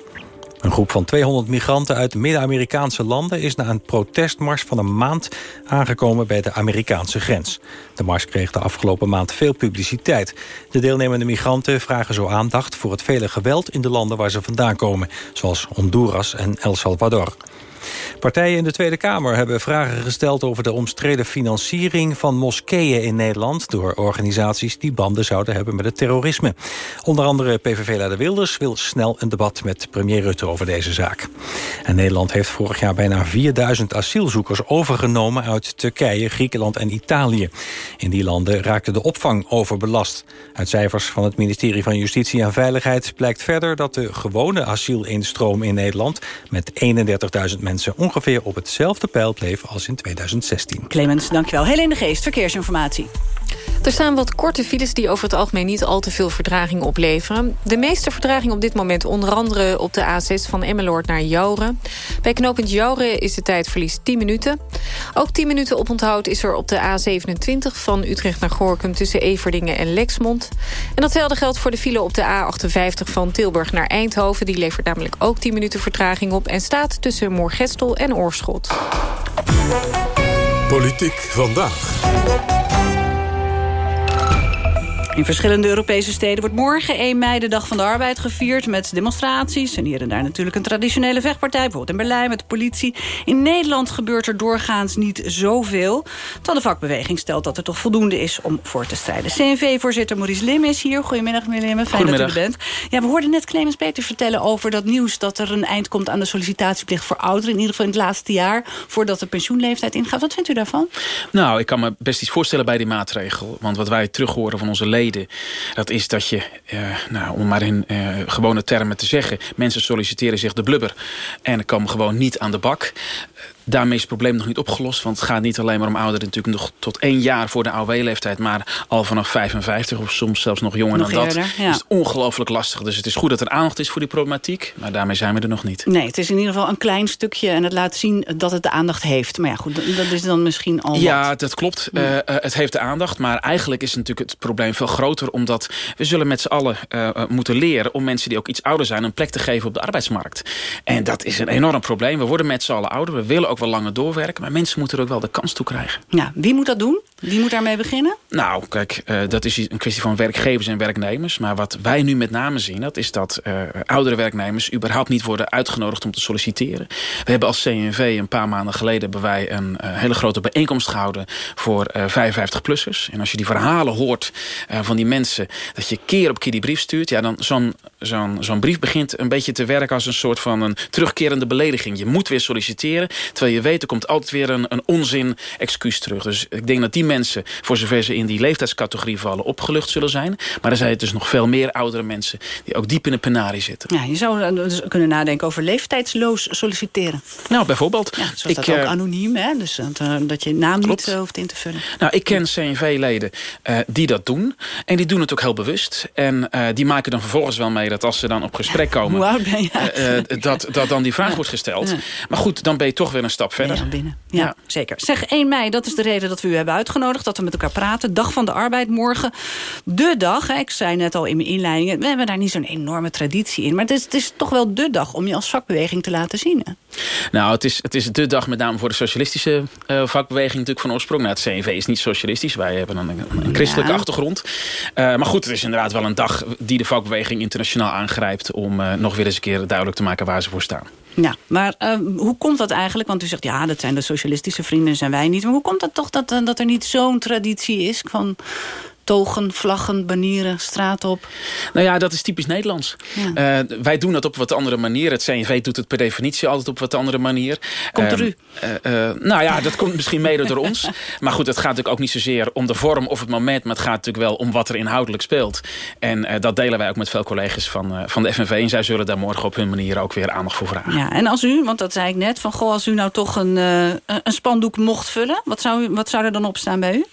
Een groep van 200 migranten uit Midden-Amerikaanse landen... is na een protestmars van een maand aangekomen bij de Amerikaanse grens. De mars kreeg de afgelopen maand veel publiciteit. De deelnemende migranten vragen zo aandacht voor het vele geweld... in de landen waar ze vandaan komen, zoals Honduras en El Salvador. Partijen in de Tweede Kamer hebben vragen gesteld over de omstreden financiering van moskeeën in Nederland door organisaties die banden zouden hebben met het terrorisme. Onder andere PVV-leider Wilders wil snel een debat met premier Rutte over deze zaak. Nederland heeft vorig jaar bijna 4000 asielzoekers overgenomen uit Turkije, Griekenland en Italië. In die landen raakte de opvang overbelast. Uit cijfers van het ministerie van Justitie en Veiligheid blijkt verder dat de gewone asielinstroom in Nederland met 31.000 mensen ongeveer op hetzelfde peil bleef als in 2016. Clemens, dankjewel. Helene de Geest, verkeersinformatie. Er staan wat korte files die over het algemeen niet al te veel verdraging opleveren. De meeste verdraging op dit moment onder andere op de A6 van Emmeloord naar Jouren. Bij knooppunt Jouren is de tijdverlies 10 minuten. Ook 10 minuten oponthoud is er op de A27 van Utrecht naar Gorkum... tussen Everdingen en Lexmond. En datzelfde geldt voor de file op de A58 van Tilburg naar Eindhoven. Die levert namelijk ook 10 minuten vertraging op... en staat tussen Moorgestel en Oorschot. Politiek vandaag. In verschillende Europese steden wordt morgen 1 mei de Dag van de Arbeid gevierd... met demonstraties en hier en daar natuurlijk een traditionele vechtpartij. Bijvoorbeeld in Berlijn met de politie. In Nederland gebeurt er doorgaans niet zoveel. Terwijl de vakbeweging stelt dat er toch voldoende is om voor te strijden. CNV-voorzitter Maurice Lim is hier. Goedemiddag meneer Lim, fijn dat u er bent. Ja, we hoorden net Clemens Peter vertellen over dat nieuws... dat er een eind komt aan de sollicitatieplicht voor ouderen. In ieder geval in het laatste jaar voordat de pensioenleeftijd ingaat. Wat vindt u daarvan? Nou, ik kan me best iets voorstellen bij die maatregel. Want wat wij terug horen van onze leden... dat is dat je, eh, nou, om maar in eh, gewone termen te zeggen... mensen solliciteren zich de blubber en komen gewoon niet aan de bak. Daarmee is het probleem nog niet opgelost. Want het gaat niet alleen maar om ouderen natuurlijk nog tot één jaar voor de AOW-leeftijd. Maar al vanaf 55 of soms zelfs nog jonger dan dat. Is het ongelooflijk lastig. Dus het is goed dat er aandacht is voor die problematiek. Maar daarmee zijn we er nog niet. Nee, het is in ieder geval een klein stukje. En het laat zien dat het de aandacht heeft. Maar ja, goed, dat is dan misschien al Ja, dat klopt. Uh, het heeft de aandacht. Maar eigenlijk is natuurlijk het probleem veel groter. Omdat we zullen met z'n allen uh, moeten leren... om mensen die ook iets ouder zijn... een plek te geven op de arbeidsmarkt. En dat is een enorm probleem. We worden met z'n allen ouder. We willen ook wel langer doorwerken. Maar mensen moeten er ook wel de kans toe krijgen. Ja, wie moet dat doen? Wie moet daarmee beginnen? Nou, kijk, uh, dat is een kwestie van werkgevers en werknemers. Maar wat wij nu met name zien, dat is dat uh, oudere werknemers... überhaupt niet worden uitgenodigd om te solliciteren. We hebben als CNV een paar maanden geleden... hebben wij een uh, hele grote bijeenkomst gehouden voor 55-plussers. En als je die verhalen hoort van die mensen... dat je keer op keer die brief stuurt... ja, dan zo'n zo'n zo'n brief begint een beetje te werken... als een soort van een terugkerende belediging. Je moet weer solliciteren, terwijl je weet... er komt altijd weer een, een onzin excuus terug. Dus ik denk dat die mensen, voor zover ze in die leeftijdscategorie vallen... opgelucht zullen zijn. Maar er zijn dus nog veel meer oudere mensen... die ook diep in de penarie zitten. Ja, je zou dus kunnen nadenken over leeftijdsloos solliciteren. Nou, bijvoorbeeld. Ja, zoals ik, dat ook uh, anoniem, hè? Dus dat, dat je naam klopt. niet uh, hoeft in te vullen. Nou, ik ken CNV-leden uh, die dat doen. En die doen het ook heel bewust. En die maken dan vervolgens wel mee dat als ze dan op gesprek komen... Hoe oud ben je? dat, dat dan die vraag wordt gesteld. Maar goed, dan ben je toch weer een stap verder. Ja, binnen. Ja, ja, zeker. Zeg 1 mei, dat is de reden dat we u hebben uitgenodigd. Dat we met elkaar praten. Dag van de arbeid morgen. De dag, ik zei net al in mijn inleiding... we hebben daar niet zo'n enorme traditie in. Maar het is, het is toch wel de dag om je als vakbeweging te laten zien. Hè? Nou, het is, het is de dag met name voor de socialistische uh, vakbeweging natuurlijk van oorsprong. Nou, het CNV is niet socialistisch. Wij hebben een, een christelijke ja. achtergrond. Uh, maar goed, het is inderdaad wel een dag die de vakbeweging internationaal aangrijpt... om uh, nog weer eens een keer duidelijk te maken waar ze voor staan. Ja, maar uh, hoe komt dat eigenlijk? Want u zegt, ja, dat zijn de socialistische vrienden, zijn wij niet. Maar hoe komt dat toch dat, dat er niet zo'n traditie is van togen, vlaggen, banieren, straat op? Nou ja, dat is typisch Nederlands. Ja. Uh, wij doen dat op wat andere manier. Het CNV doet het per definitie altijd op wat andere manier. Komt er uh, u? Uh, nou ja, dat komt misschien mede door ons. Maar goed, het gaat natuurlijk ook niet zozeer om de vorm of het moment... maar het gaat natuurlijk wel om wat er inhoudelijk speelt. En dat delen wij ook met veel collega's van, van de FNV. En zij zullen daar morgen op hun manier ook weer aandacht voor vragen. Ja, en als u, want dat zei ik net... van goh, als u nou toch een, een spandoek mocht vullen... Wat zou, wat zou er dan op staan bij u?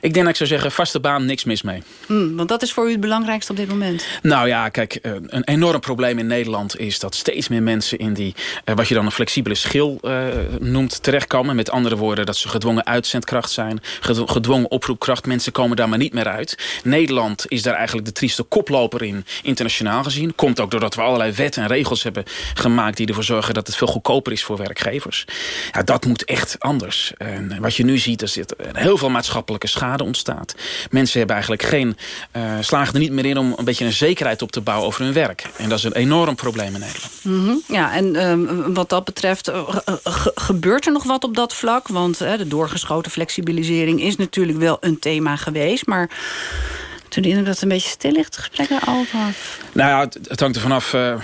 Ik denk dat ik zou zeggen, vaste baan niks mis mee. Hmm, want dat is voor u het belangrijkste op dit moment. Nou ja, kijk, een enorm probleem in Nederland is dat steeds meer mensen in die, wat je dan een flexibele schil uh, noemt, terechtkomen. Met andere woorden, dat ze gedwongen uitzendkracht zijn, gedwongen oproepkracht. Mensen komen daar maar niet meer uit. Nederland is daar eigenlijk de trieste koploper in, internationaal gezien. Komt ook doordat we allerlei wetten en regels hebben gemaakt die ervoor zorgen dat het veel goedkoper is voor werkgevers. Ja, dat moet echt anders. En wat je nu ziet is dat er heel veel maatschappelijke schade ontstaat. Mensen hebben eigenlijk geen, uh, slagen er niet meer in om een beetje een zekerheid op te bouwen over hun werk. En dat is een enorm probleem in Nederland. -hmm. Ja, en um, wat dat betreft, uh, gebeurt er nog wat op dat vlak? Want de doorgeschoten flexibilisering is natuurlijk wel een thema geweest. Maar toen indruk dat het een beetje stil ligt, gesprekken over? Nou ja, het, het hangt er vanaf. Uh,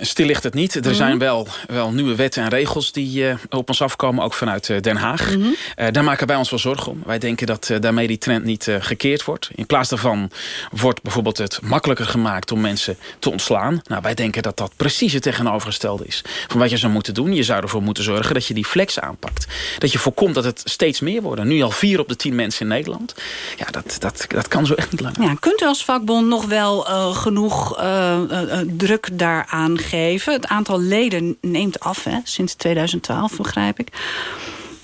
stil ligt het niet. Er mm -hmm. zijn wel, wel nieuwe wetten en regels die uh, op ons afkomen, ook vanuit Den Haag. Mm -hmm. daar maken wij ons wel zorgen om. Wij denken dat daarmee die trend niet gekeerd wordt. In plaats daarvan wordt bijvoorbeeld het makkelijker gemaakt om mensen te ontslaan. Nou, wij denken dat dat precies het tegenovergestelde is van wat je zou moeten doen. Je zou ervoor moeten zorgen dat je die flex aanpakt. Dat je voorkomt dat het steeds meer worden. Nu al vier op de tien mensen in Nederland. Ja, dat, dat, dat kan zo echt niet langer. Ja, kunt u als vakbond nog wel uh, genoeg uh, druk daaraan geven? Het aantal leden neemt af hè, sinds 2012, begrijp ik.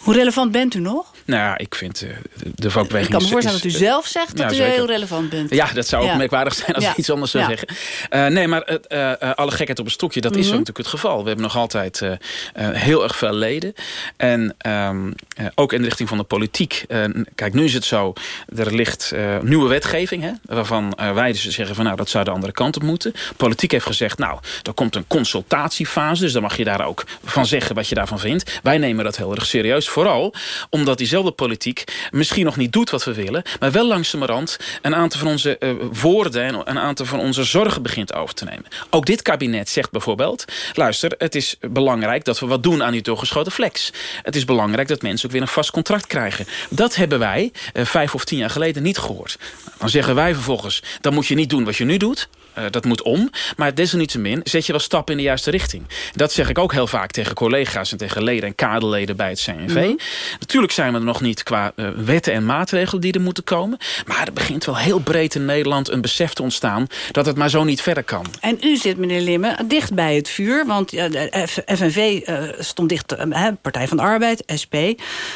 Hoe relevant bent u nog? Nou ja, ik vind uh, de vakbeweging... Ik kan me voorstellen dat u zelf zegt dat ja, u heel relevant bent. Ja, dat zou ook merkwaardig zijn als ik iets anders zou zeggen. Uh, nee, maar uh, alle gekheid op een stokje, dat is Mhm. natuurlijk het geval. We hebben nog altijd heel erg veel leden. En um, ook in de richting van de politiek. kijk, nu is het zo, er ligt nieuwe wetgeving... Hè, waarvan wij dus zeggen van nou, dat zou de andere kant op moeten. Politiek heeft gezegd, nou, er komt een consultatiefase... dus dan mag je daar ook van zeggen wat je daarvan vindt. Wij nemen dat heel erg serieus. Vooral omdat diezelfde politiek misschien nog niet doet wat we willen... maar wel langzamerhand een aantal van onze uh, woorden... en een aantal van onze zorgen begint over te nemen. Ook dit kabinet zegt bijvoorbeeld... luister, het is belangrijk dat we wat doen aan die doorgeschoten flex. Het is belangrijk dat mensen ook weer een vast contract krijgen. Dat hebben wij uh, vijf of tien jaar geleden niet gehoord. Dan zeggen wij vervolgens, dan moet je niet doen wat je nu doet... Uh, dat moet om. Maar desalniettemin zet je wel stappen in de juiste richting. Dat zeg ik ook heel vaak tegen collega's en tegen leden en kaderleden bij het CNV. Mm -hmm. Natuurlijk zijn we er nog niet qua uh, wetten en maatregelen die er moeten komen. Maar er begint wel heel breed in Nederland een besef te ontstaan... dat het maar zo niet verder kan. En u zit, meneer Limme, dicht bij het vuur. Want de FNV stond dicht, Partij van de Arbeid, SP.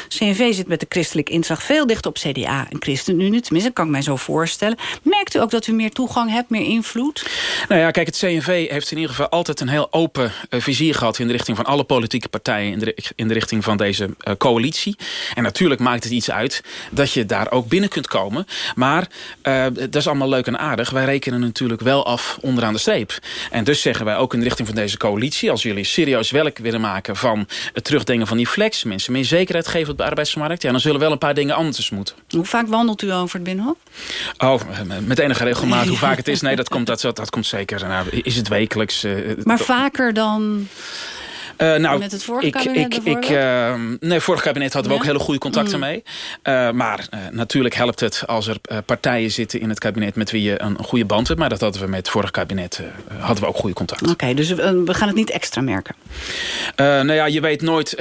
CNV zit met de christelijke inslag veel dichter op CDA en ChristenUnie. Tenminste, kan ik mij zo voorstellen. Merkt u ook dat u meer toegang hebt, meer invloed? Nou ja, kijk, het CNV heeft in ieder geval altijd een heel open uh, vizier gehad... in de richting van alle politieke partijen, in de, in de richting van deze uh, coalitie. En natuurlijk maakt het iets uit dat je daar ook binnen kunt komen. Maar uh, dat is allemaal leuk en aardig. Wij rekenen natuurlijk wel af onderaan de streep. En dus zeggen wij ook in de richting van deze coalitie... als jullie serieus werk willen maken van het terugdenken van die flex... mensen meer zekerheid geven op de arbeidsmarkt... Ja, dan zullen wel een paar dingen anders moeten. Hoe vaak wandelt u over het Binnenhof? Oh, met enige regelmaat. Hoe vaak het is, nee, dat komt dat, dat, dat komt zeker. Nou, is het wekelijks. Uh, maar vaker dan... Uh, nou, Met het vorige ik, kabinet ik, ik, uh, Nee, vorig kabinet hadden we ook hele goede contacten Mm. mee. Uh, maar natuurlijk helpt het als er partijen zitten in het kabinet... met wie je een, een goede band hebt. Maar dat hadden we met het vorige kabinet hadden we ook goede contacten. Oké, dus we gaan het niet extra merken. Nou ja, je weet nooit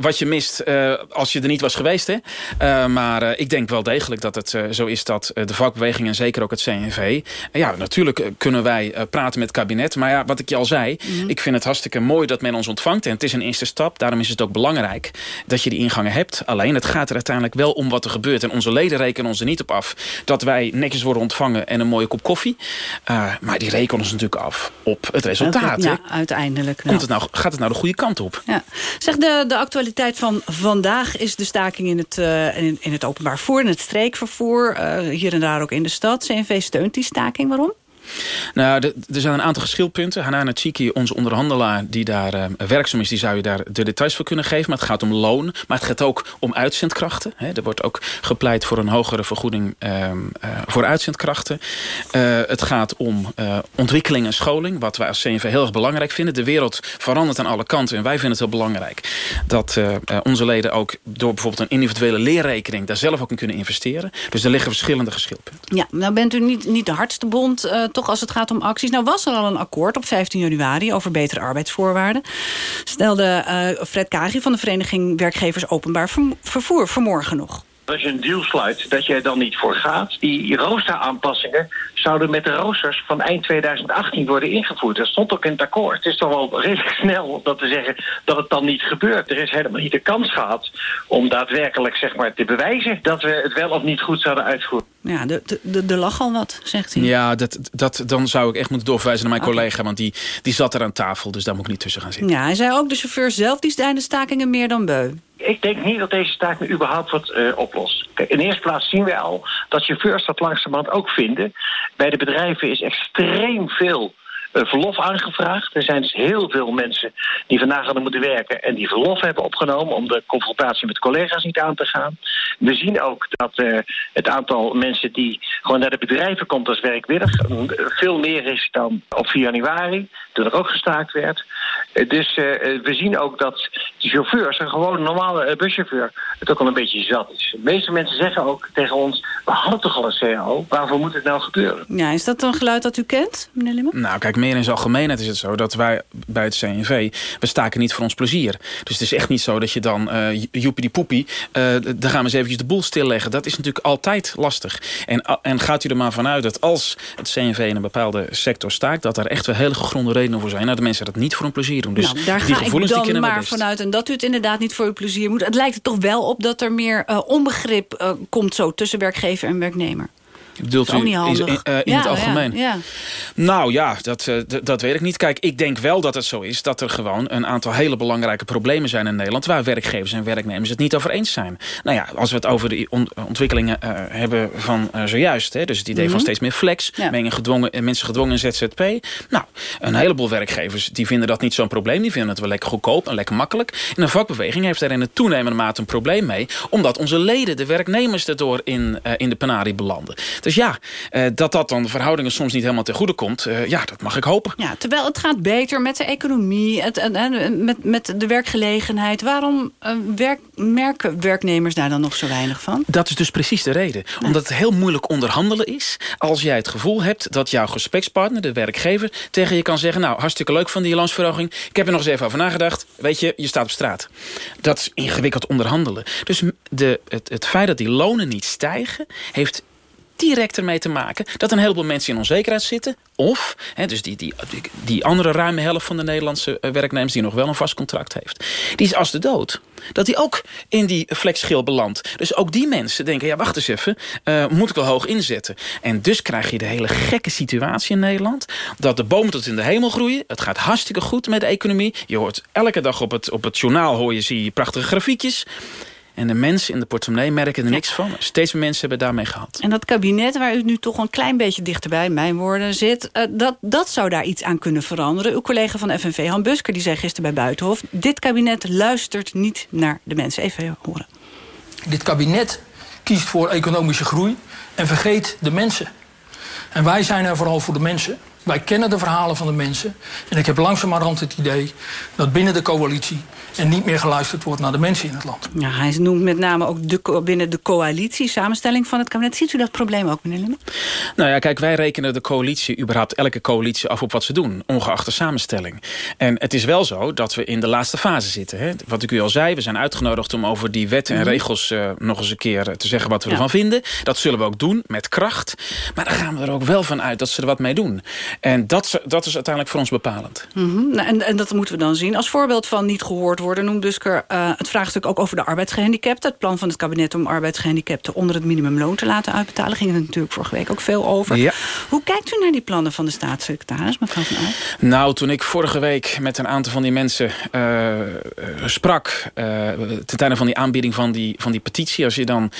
wat je mist als je er niet was geweest. Hè? Maar ik denk wel degelijk dat het zo is dat de vakbeweging... en zeker ook het CNV... Ja, natuurlijk kunnen wij praten met het kabinet. Maar ja, wat ik je al zei... Mhm. ik vind het hartstikke mooi dat men ons ontvangt. En het is een eerste stap. Daarom is het ook belangrijk dat je die ingangen hebt. Alleen, het gaat er uiteindelijk wel om wat er gebeurt. En onze leden rekenen ons er niet op af... dat wij netjes worden ontvangen en een mooie kop koffie. Uh, maar die rekenen ons natuurlijk af op het resultaat. Ja, uiteindelijk. Komt het nou, gaat het nou de goede kant op? Ja. Zeg, de, de actualiteit van vandaag is de staking in het, uh, in, in het openbaar vervoer... en het streekvervoer, uh, hier en daar ook in de stad. CNV steunt die staking. Waarom? Nou, er zijn een aantal geschilpunten. Hanana Chiki, onze onderhandelaar die daar uh, werkzaam is... die zou je daar de details voor kunnen geven. Maar het gaat om loon. Maar het gaat ook om uitzendkrachten. Hè. Er wordt ook gepleit voor een hogere vergoeding uh, uh, voor uitzendkrachten. Uh, het gaat om ontwikkeling en scholing. Wat wij als CNV heel erg belangrijk vinden. De wereld verandert aan alle kanten. En wij vinden het heel belangrijk dat onze leden ook... door bijvoorbeeld een individuele leerrekening... daar zelf ook in kunnen investeren. Dus er liggen verschillende geschilpunten. Ja, nou bent u niet, niet de hardste bond... Toch als het gaat om acties. Nou was er al een akkoord op 15 januari over betere arbeidsvoorwaarden. Stelde uh, Fred Kagi van de Vereniging Werkgevers Openbaar Vervoer vanmorgen nog. Als je een deal sluit, dat er dan niet voor gaat. Die rooster-aanpassingen zouden met de roosters van eind 2018 worden ingevoerd. Dat stond ook in het akkoord. Het is toch wel redelijk snel om dat te zeggen dat het dan niet gebeurt. Er is helemaal niet de kans gehad om daadwerkelijk zeg maar, te bewijzen... dat we het wel of niet goed zouden uitvoeren. Ja, de, de, de lag al wat, zegt hij. Ja, dat, dat, dan zou ik echt moeten doorverwijzen naar mijn okay. collega... want die, die zat er aan tafel, dus daar moet ik niet tussen gaan zitten. Ja, hij zei ook, de chauffeur zelf die de stakingen meer dan beu. Ik denk niet dat deze staking überhaupt wat uh, oplost. Kijk, in de eerste plaats zien we al dat chauffeurs dat langzamerhand ook vinden. Bij de bedrijven is extreem veel uh, verlof aangevraagd. Er zijn dus heel veel mensen die vandaag hadden moeten werken... en die verlof hebben opgenomen om de confrontatie met collega's niet aan te gaan. We zien ook dat uh, het aantal mensen die gewoon naar de bedrijven komt als werkwillig... veel meer is dan op 4 januari, toen er ook gestaakt werd. Uh, dus we zien ook dat de chauffeurs, een gewoon normale buschauffeur... het ook al een beetje zat is. De meeste mensen zeggen ook tegen ons... we hadden toch al een CAO, waarvoor moet het nou gebeuren? Ja, is dat een geluid dat u kent, meneer Limmer? Nou, kijk, meer in zijn algemeenheid is het zo... dat wij bij het CNV, we staken niet voor ons plezier. Dus het is echt niet zo dat je dan, uh, joepie die poepie... Uh, dan gaan we eens eventjes de boel stilleggen. Dat is natuurlijk altijd lastig. En, en gaat u er maar vanuit dat als het CNV in een bepaalde sector staakt... dat er echt wel hele gegronde redenen voor zijn. Nou, de mensen dat niet voor hun plezier doen. Dus nou, daar die ga ik dan maar best. vanuit. En dat u het inderdaad niet voor uw plezier moet. Het lijkt er toch wel op dat er meer uh, onbegrip uh, komt zo tussen werkgever en werknemer. Bedoelt u in, uh, in ja, het algemeen? Ja, ja. Nou ja, dat, uh, dat weet ik niet. Kijk, ik denk wel dat het zo is dat er gewoon een aantal hele belangrijke problemen zijn in Nederland... waar werkgevers en werknemers het niet over eens zijn. Nou ja, als we het over de ont ontwikkelingen uh, hebben van zojuist... Hè, dus het idee mm -hmm. van steeds meer flex, gedwongen, mensen gedwongen in ZZP... nou, een heleboel werkgevers die vinden dat niet zo'n probleem. Die vinden het wel lekker goedkoop en lekker makkelijk. En de vakbeweging heeft daar in een toenemende mate een probleem mee... omdat onze leden, de werknemers, erdoor in, in de penarie belanden. Dus ja, uh, dat dat dan de verhoudingen soms niet helemaal ten goede komt... Uh, ja, dat mag ik hopen. Ja, terwijl het gaat beter met de economie, het, met, met de werkgelegenheid. Waarom werk, merken werknemers daar dan nog zo weinig van? Dat is dus precies de reden. Omdat het heel moeilijk onderhandelen is... als jij het gevoel hebt dat jouw gesprekspartner, de werkgever... tegen je kan zeggen, nou, hartstikke leuk van die loonsverhoging... ik heb er nog eens even over nagedacht. Weet je, je staat op straat. Dat is ingewikkeld onderhandelen. Dus de, het, het feit dat die lonen niet stijgen... heeft direct ermee te maken dat een heleboel mensen in onzekerheid zitten. Of, hè, dus die, die, die andere ruime helft van de Nederlandse werknemers... die nog wel een vast contract heeft, die is als de dood. Dat die ook in die flexschil belandt. Dus ook die mensen denken, ja wacht eens even... Uh, moet ik wel hoog inzetten. En dus krijg je de hele gekke situatie in Nederland... dat de bomen tot in de hemel groeien. Het gaat hartstikke goed met de economie. Je hoort elke dag op het, op het journaal hoor je, zie je prachtige grafiekjes... En de mensen in de portemonnee merken er niks ja. van. Steeds meer mensen hebben daarmee gehad. En dat kabinet waar u nu toch een klein beetje dichterbij, mijn woorden, zit... Uh, dat, dat zou daar iets aan kunnen veranderen. Uw collega van FNV, Han Busker, die zei gisteren bij Buitenhof... dit kabinet luistert niet naar de mensen. Even horen. Dit kabinet kiest voor economische groei en vergeet de mensen. En wij zijn er vooral voor de mensen. Wij kennen de verhalen van de mensen. En ik heb langzamerhand het idee dat binnen de coalitie... en niet meer geluisterd wordt naar de mensen in het land. Ja, hij noemt met name ook de, binnen de coalitie, samenstelling van het kabinet. Ziet u dat probleem ook, meneer Limmer? Nou ja, kijk, wij rekenen de coalitie, überhaupt elke coalitie af op wat ze doen. Ongeacht de samenstelling. En het is wel zo dat we in de laatste fase zitten. Hè? Wat ik u al zei, we zijn uitgenodigd om over die wetten en regels... Uh, nog eens een keer te zeggen wat we ja. ervan vinden. Dat zullen we ook doen, met kracht. Maar dan gaan we er ook wel van uit dat ze er wat mee doen. En dat, dat is uiteindelijk voor ons bepalend. Mm -hmm. nou, en, en, dat moeten we dan zien. Als voorbeeld van niet gehoord worden noemt Busker uh, het vraagstuk ook over de arbeidsgehandicapten. Het plan van het kabinet om arbeidsgehandicapten onder het minimumloon te laten uitbetalen. Ging er natuurlijk vorige week ook veel over. Ja. Hoe kijkt u naar die plannen van de staatssecretaris, mevrouw Van Eyck? Nou, toen ik vorige week met een aantal van die mensen uh, sprak... Uh, ten tijde van die aanbieding van die, van die petitie... als je dan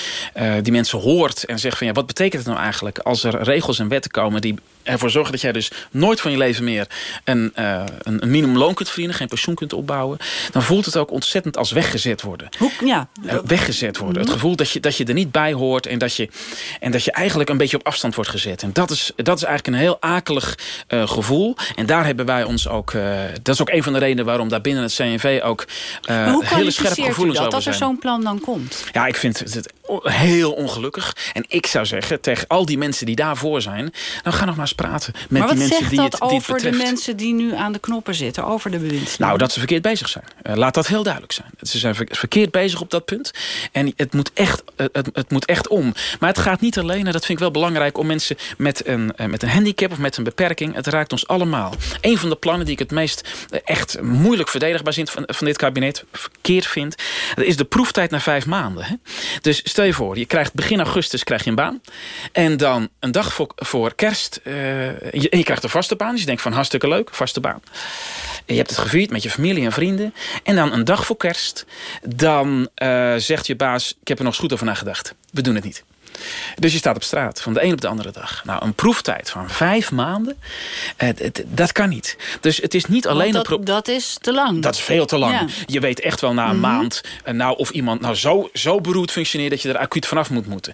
die mensen hoort en zegt van... ja, wat betekent het nou eigenlijk als er regels en wetten komen... die ervoor zorgen dat jij dus nooit van je leven meer een, uh, een, een minimumloon kunt verdienen, geen pensioen kunt opbouwen, dan voelt het ook ontzettend als weggezet worden. Hoe, ja. Uh, weggezet worden. Het gevoel dat je, dat je er niet bij hoort en dat, je, en dat je eigenlijk een beetje op afstand wordt gezet. En dat is, dat is eigenlijk een heel akelig uh, gevoel. En daar hebben wij ons ook, dat is ook een van de redenen waarom daar binnen het CNV ook hele scherpe gevoelens dat, over dat er zo'n plan dan komt? Ja, ik vind het heel ongelukkig. En ik zou zeggen, tegen al die mensen die daarvoor zijn, dan ga nog maar eens praten met maar die mensen zegt die dat het, die over het de mensen die nu aan de knoppen zitten, over de bewindslieden? Nou, dat ze verkeerd bezig zijn. Uh, laat dat heel duidelijk zijn. Ze zijn ver verkeerd bezig op dat punt. En het moet, echt, uh, het, het, moet echt om. Maar het gaat niet alleen, en dat vind ik wel belangrijk... om mensen met een, uh, met een handicap of met een beperking... het raakt ons allemaal. Een van de plannen die ik het meest echt moeilijk verdedigbaar vind... van, van dit kabinet, verkeerd vind... dat is de proeftijd na vijf maanden. Hè? Dus stel je voor, je krijgt begin augustus krijg je een baan. En dan een dag voor, voor kerst... je, en je krijgt een vaste baan. Dus je denkt van hartstikke leuk, vaste baan. Je hebt het gevierd met je familie en vrienden. En dan een dag voor kerst. Dan uh, zegt je baas, ik heb er nog eens goed over nagedacht. We doen het niet. Dus je staat op straat van de een op de andere dag. Nou, een proeftijd van vijf maanden, eh, dat kan niet. Dus het is niet alleen... Dat, een dat is te lang. Dat is veel te lang. Ja. Je weet echt wel na een mm -hmm. maand uh, nou, of iemand nou zo, zo beroerd functioneert... dat je er acuut vanaf moet moeten.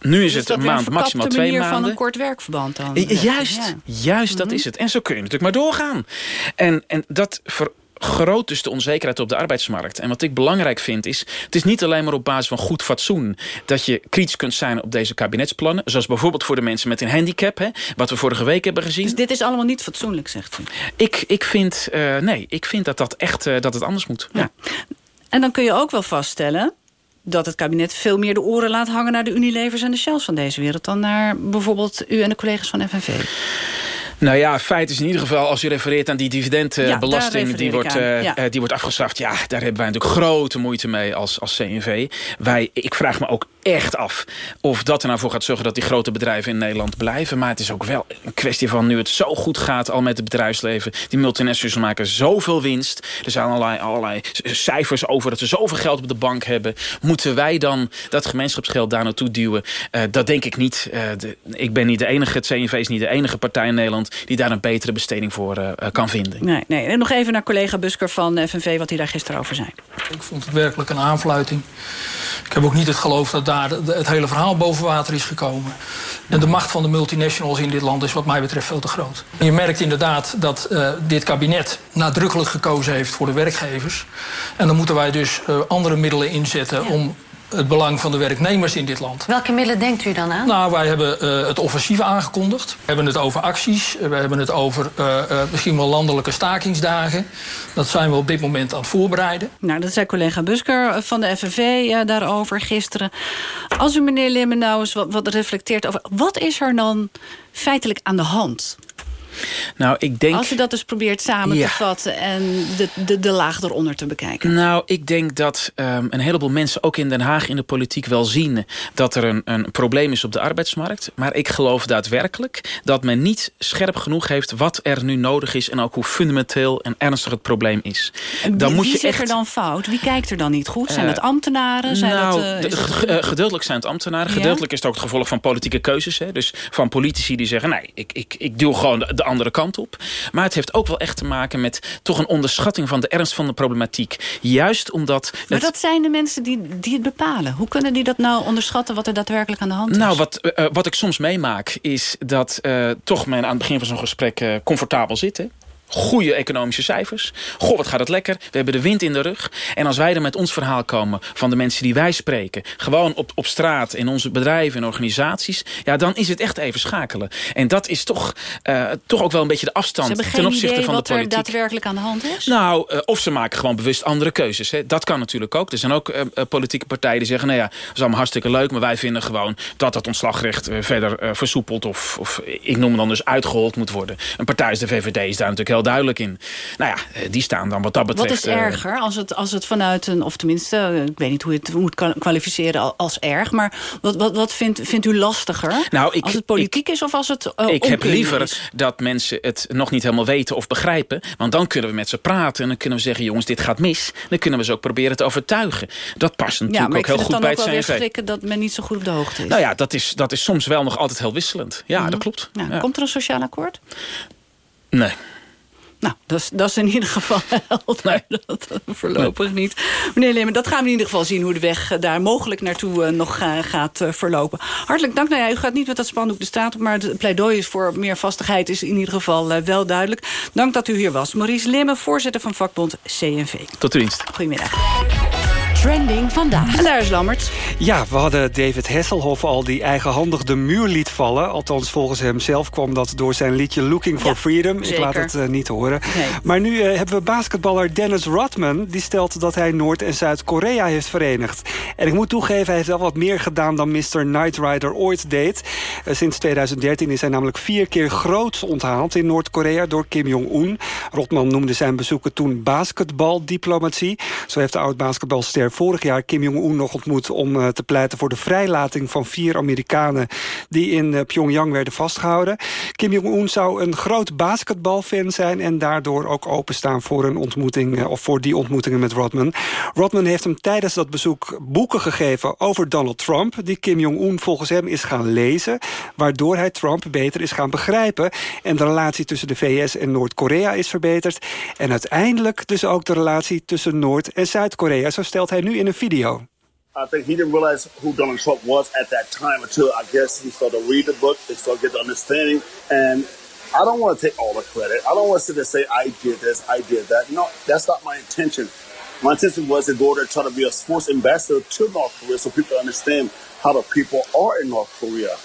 Nu is dus het een maand, maximaal twee maanden. van een kort werkverband dan? juist, ja. juist mm -hmm. dat is het. En zo kun je natuurlijk maar doorgaan. En, en dat... Ver, groot dus de onzekerheid op de arbeidsmarkt. En wat ik belangrijk vind is... het is niet alleen maar op basis van goed fatsoen... dat je kritisch kunt zijn op deze kabinetsplannen. Zoals bijvoorbeeld voor de mensen met een handicap. Hè, wat we vorige week hebben gezien. Dus dit is allemaal niet fatsoenlijk, zegt u? Ik, ik vind, uh, nee, ik vind dat, dat echt uh, dat het anders moet. Ja. En dan kun je ook wel vaststellen dat het kabinet veel meer de oren laat hangen... naar de Unilevers en de Shells van deze wereld... dan naar bijvoorbeeld u en de collega's van FNV. Nou ja, feit is in ieder geval, als u refereert aan die dividendbelasting... Ja, die, wordt, uh, ja. die wordt afgeschaft. Ja, daar hebben wij natuurlijk grote moeite mee als, als CNV. Wij, ik vraag me ook echt af of dat er nou voor gaat zorgen... dat die grote bedrijven in Nederland blijven. Maar het is ook wel een kwestie van nu het zo goed gaat... al met het bedrijfsleven. Die multinationals maken zoveel winst. Er zijn allerlei, allerlei cijfers over dat ze zoveel geld op de bank hebben. Moeten wij dan dat gemeenschapsgeld daar naartoe duwen? Uh, dat denk ik niet. Uh, de, ik ben niet de enige, het CNV is niet de enige partij in Nederland die daar een betere besteding voor uh, kan vinden. Nee, nee. En nog even naar collega Busker van FNV, wat hij daar gisteren over zei. Ik vond het werkelijk een aanfluiting. Ik heb ook niet het geloof dat daar het hele verhaal boven water is gekomen. En de macht van de multinationals in dit land is wat mij betreft veel te groot. En je merkt inderdaad dat uh, dit kabinet nadrukkelijk gekozen heeft voor de werkgevers. En dan moeten wij dus uh, andere middelen inzetten ja. om het belang van de werknemers in dit land. Welke middelen denkt u dan aan? Nou, wij hebben uh, het offensief aangekondigd. We hebben het over acties. We hebben het over uh, uh, misschien wel landelijke stakingsdagen. Dat zijn we op dit moment aan het voorbereiden. Nou, dat zei collega Busker van de FNV daarover gisteren. Als u meneer Limmen nou eens wat, wat reflecteert over... wat is er dan feitelijk aan de hand? Nou, ik denk... Als je dat dus probeert samen ja. te vatten en de, de, de laag eronder te bekijken. Nou, ik denk dat um, een heleboel mensen ook in Den Haag in de politiek wel zien... dat er een, een probleem is op de arbeidsmarkt. Maar ik geloof daadwerkelijk dat men niet scherp genoeg heeft... wat er nu nodig is en ook hoe fundamenteel en ernstig het probleem is. Dan wie, moet je wie echt... er dan fout? Wie kijkt er dan niet goed? Zijn het ambtenaren? Zijn nou, dat, uh, het... uh, gedeeltelijk zijn het ambtenaren. Ja? Gedeeltelijk is het ook het gevolg van politieke keuzes. Hè? Dus van politici die zeggen... nee, ik, ik, ik duw gewoon de, de andere kant op. Maar het heeft ook wel echt te maken met toch een onderschatting van de ernst van de problematiek. Juist omdat... Maar dat zijn de mensen die, die het bepalen. Hoe kunnen die dat nou onderschatten wat er daadwerkelijk aan de hand is? Nou, wat, uh, wat ik soms meemaak is dat uh, toch men aan het begin van zo'n gesprek uh, comfortabel zit goede economische cijfers. Goh, wat gaat het lekker. We hebben de wind in de rug. En als wij dan met ons verhaal komen van de mensen die wij spreken... gewoon op, op straat, in onze bedrijven en organisaties... ja, dan is het echt even schakelen. En dat is toch, uh, toch ook wel een beetje de afstand ten opzichte van de politiek. wat er daadwerkelijk aan de hand is? Nou, uh, of ze maken gewoon bewust andere keuzes. Hè. Dat kan natuurlijk ook. Er zijn ook uh, politieke partijen die zeggen... nou ja, dat is allemaal hartstikke leuk... maar wij vinden gewoon dat dat ontslagrecht verder versoepeld... Of, of ik noem het dan dus uitgehold moet worden. Een partij als de VVD is daar natuurlijk heel duidelijk in. Nou ja, die staan dan wat dat betreft... Wat is erger als het, als het vanuit een... of tenminste, ik weet niet hoe je het moet kwalificeren als erg... maar wat, wat, wat vindt, vindt u lastiger? Nou, ik, als het politiek ik, is of als het uh, Ik heb liever is? dat mensen het nog niet helemaal weten of begrijpen. Want dan kunnen we met ze praten en dan kunnen we zeggen... jongens, dit gaat mis. Dan kunnen we ze ook proberen te overtuigen. Dat past natuurlijk ja, ook heel goed bij het CNV. Ja, maar ik dat men niet zo goed op de hoogte is. Nou ja, dat is, dat is soms wel nog altijd heel wisselend. Ja, mm -hmm. dat klopt. Ja, ja. Komt er een sociaal akkoord? Nee. Nou, dat is, dat is in ieder geval helder. Nee. Dat voorlopig nee. niet. Meneer Leeman, dat gaan we in ieder geval zien... hoe de weg daar mogelijk naartoe uh, nog gaat verlopen. Hartelijk dank. Nou ja, u gaat niet met dat spandoek de staat op... maar het pleidooi voor meer vastigheid is in ieder geval wel duidelijk. Dank dat u hier was. Maurice Leeman, voorzitter van vakbond CNV. Tot uw dienst. Goedemiddag. Trending vandaag. En daar is Lammert. Ja, we hadden David Hasselhoff al die eigenhandig de muur liet vallen. Althans, volgens hemzelf kwam dat door zijn liedje Looking for ja, Freedom. Zeker. Ik laat het uh, niet horen. Nee. Maar nu uh, hebben we basketballer Dennis Rodman. Die stelt dat hij Noord- en Zuid-Korea heeft verenigd. En ik moet toegeven, hij heeft wel wat meer gedaan dan Mr. Knight Rider ooit deed. Uh, sinds 2013 is hij namelijk vier keer groot onthaald in Noord-Korea door Kim Jong-un. Rodman noemde zijn bezoeken toen basketbaldiplomatie. Zo heeft de oud-basketbalster vorig jaar Kim Jong-un nog ontmoet... om uh, te pleiten voor de vrijlating van vier Amerikanen... die in uh, Pyongyang werden vastgehouden. Kim Jong-un zou een groot basketbalfan zijn... en daardoor ook openstaan voor een ontmoeting... Uh, of voor die ontmoetingen met Rodman. Rodman heeft hem tijdens dat bezoek boeken gegeven over Donald Trump... die Kim Jong-un volgens hem is gaan lezen... waardoor hij Trump beter is gaan begrijpen... en de relatie tussen de VS en Noord-Korea is verbeterd... en uiteindelijk dus ook de relatie tussen Noord- en Zuid-Korea. Zo stelt hij nu in een video. I think he didn't realize who Donald Trump was at that time until I guess he started to read the book, and started to get the understanding. And I don't want to take all the credit. I don't want to sit and say I did this, I did that. No, that's not my intention. My intention was to go there try to be a sports ambassador to North Korea so people understand how the people are in North Korea.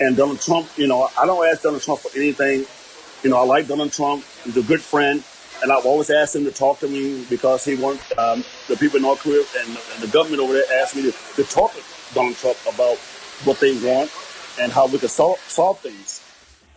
And Donald Trump, you know, I don't ask Donald Trump for anything. You know, I like Donald Trump. He's a good friend. And I've always asked him to talk to me because he wants um, the people in North Korea and, and, the government over there asked me to, to talk to Donald Trump about what they want and how we can solve, solve things.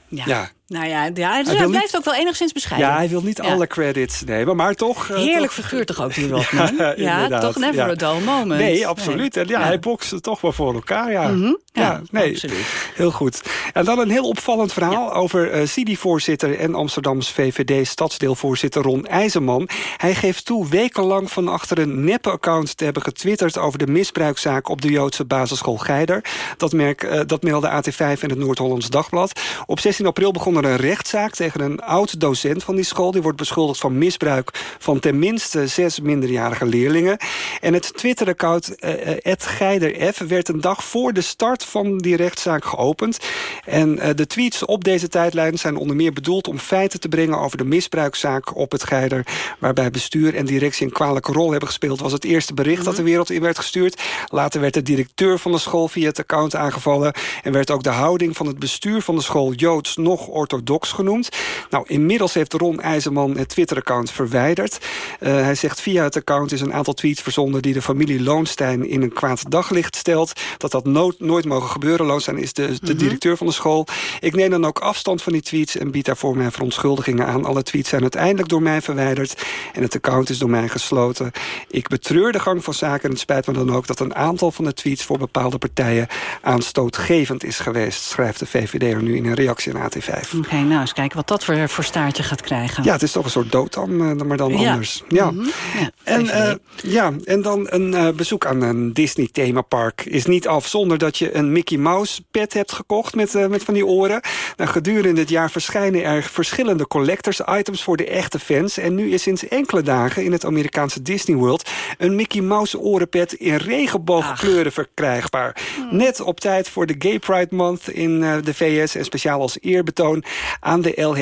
Yeah. ja. Nou ja, ja hij, hij blijft ook wel enigszins bescheiden. Ja, hij wil niet alle credits nemen, maar toch... Uh, Heerlijk toch... figuur toch ook, die Rodman? ja, ja toch never a dull moment. Nee, absoluut. En ja, hij bokste toch wel voor elkaar, ja. Mm -hmm. ja, nee, absoluut. heel goed. En dan een heel opvallend verhaal over uh, CIDI-voorzitter... en Amsterdams VVD-stadsdeelvoorzitter Ron IJzerman. Hij geeft toe wekenlang van achter een neppe-account te hebben getwitterd... over de misbruikzaak op de Joodse basisschool Geider. Dat, merk, uh, dat meldde AT5 en het Noord-Hollands Dagblad. Op 16 april begon een rechtszaak tegen een oud-docent van die school. Die wordt beschuldigd van misbruik van tenminste zes minderjarige leerlingen. En het Twitter-account uh, Geider F werd een dag voor de start van die rechtszaak geopend. En uh, de tweets op deze tijdlijn zijn onder meer bedoeld om feiten te brengen over de misbruikzaak op het Geider. Waarbij bestuur en directie een kwalijke rol hebben gespeeld. was het eerste bericht dat de wereld in werd gestuurd. Later werd de directeur van de school via het account aangevallen. En werd ook de houding van het bestuur van de school Joods nog orthodox genoemd. Nou, inmiddels heeft Ron IJzerman het Twitter-account verwijderd. Uh, hij zegt via het account is een aantal tweets verzonden... die de familie Loonstein in een kwaad daglicht stelt. Dat dat nooit, nooit mogen gebeuren. Loonstein is de, de mhm. directeur van de school. Ik neem dan ook afstand van die tweets... en bied daarvoor mijn verontschuldigingen aan. Alle tweets zijn uiteindelijk door mij verwijderd. En het account is door mij gesloten. Ik betreur de gang van zaken en het spijt me dan ook... dat een aantal van de tweets voor bepaalde partijen aanstootgevend is geweest... schrijft de VVD er nu in een reactie aan AT5. Oké, nou eens kijken wat dat voor, voor staartje gaat krijgen. Ja, het is toch een soort doodam, eh, maar dan anders. Ja. Mhm. ja en, uh, ja, en dan een uh, bezoek aan een Disney themapark is niet af... zonder dat je een Mickey Mouse pet hebt gekocht met, uh, met van die oren. Nou, gedurende het jaar verschijnen er verschillende collectors items voor de echte fans. En nu is sinds enkele dagen in het Amerikaanse Disney World... een Mickey Mouse orenpet in regenboogkleuren verkrijgbaar. Hmm. Net op tijd voor de Gay Pride Month in de VS... en speciaal als eerbetoon aan de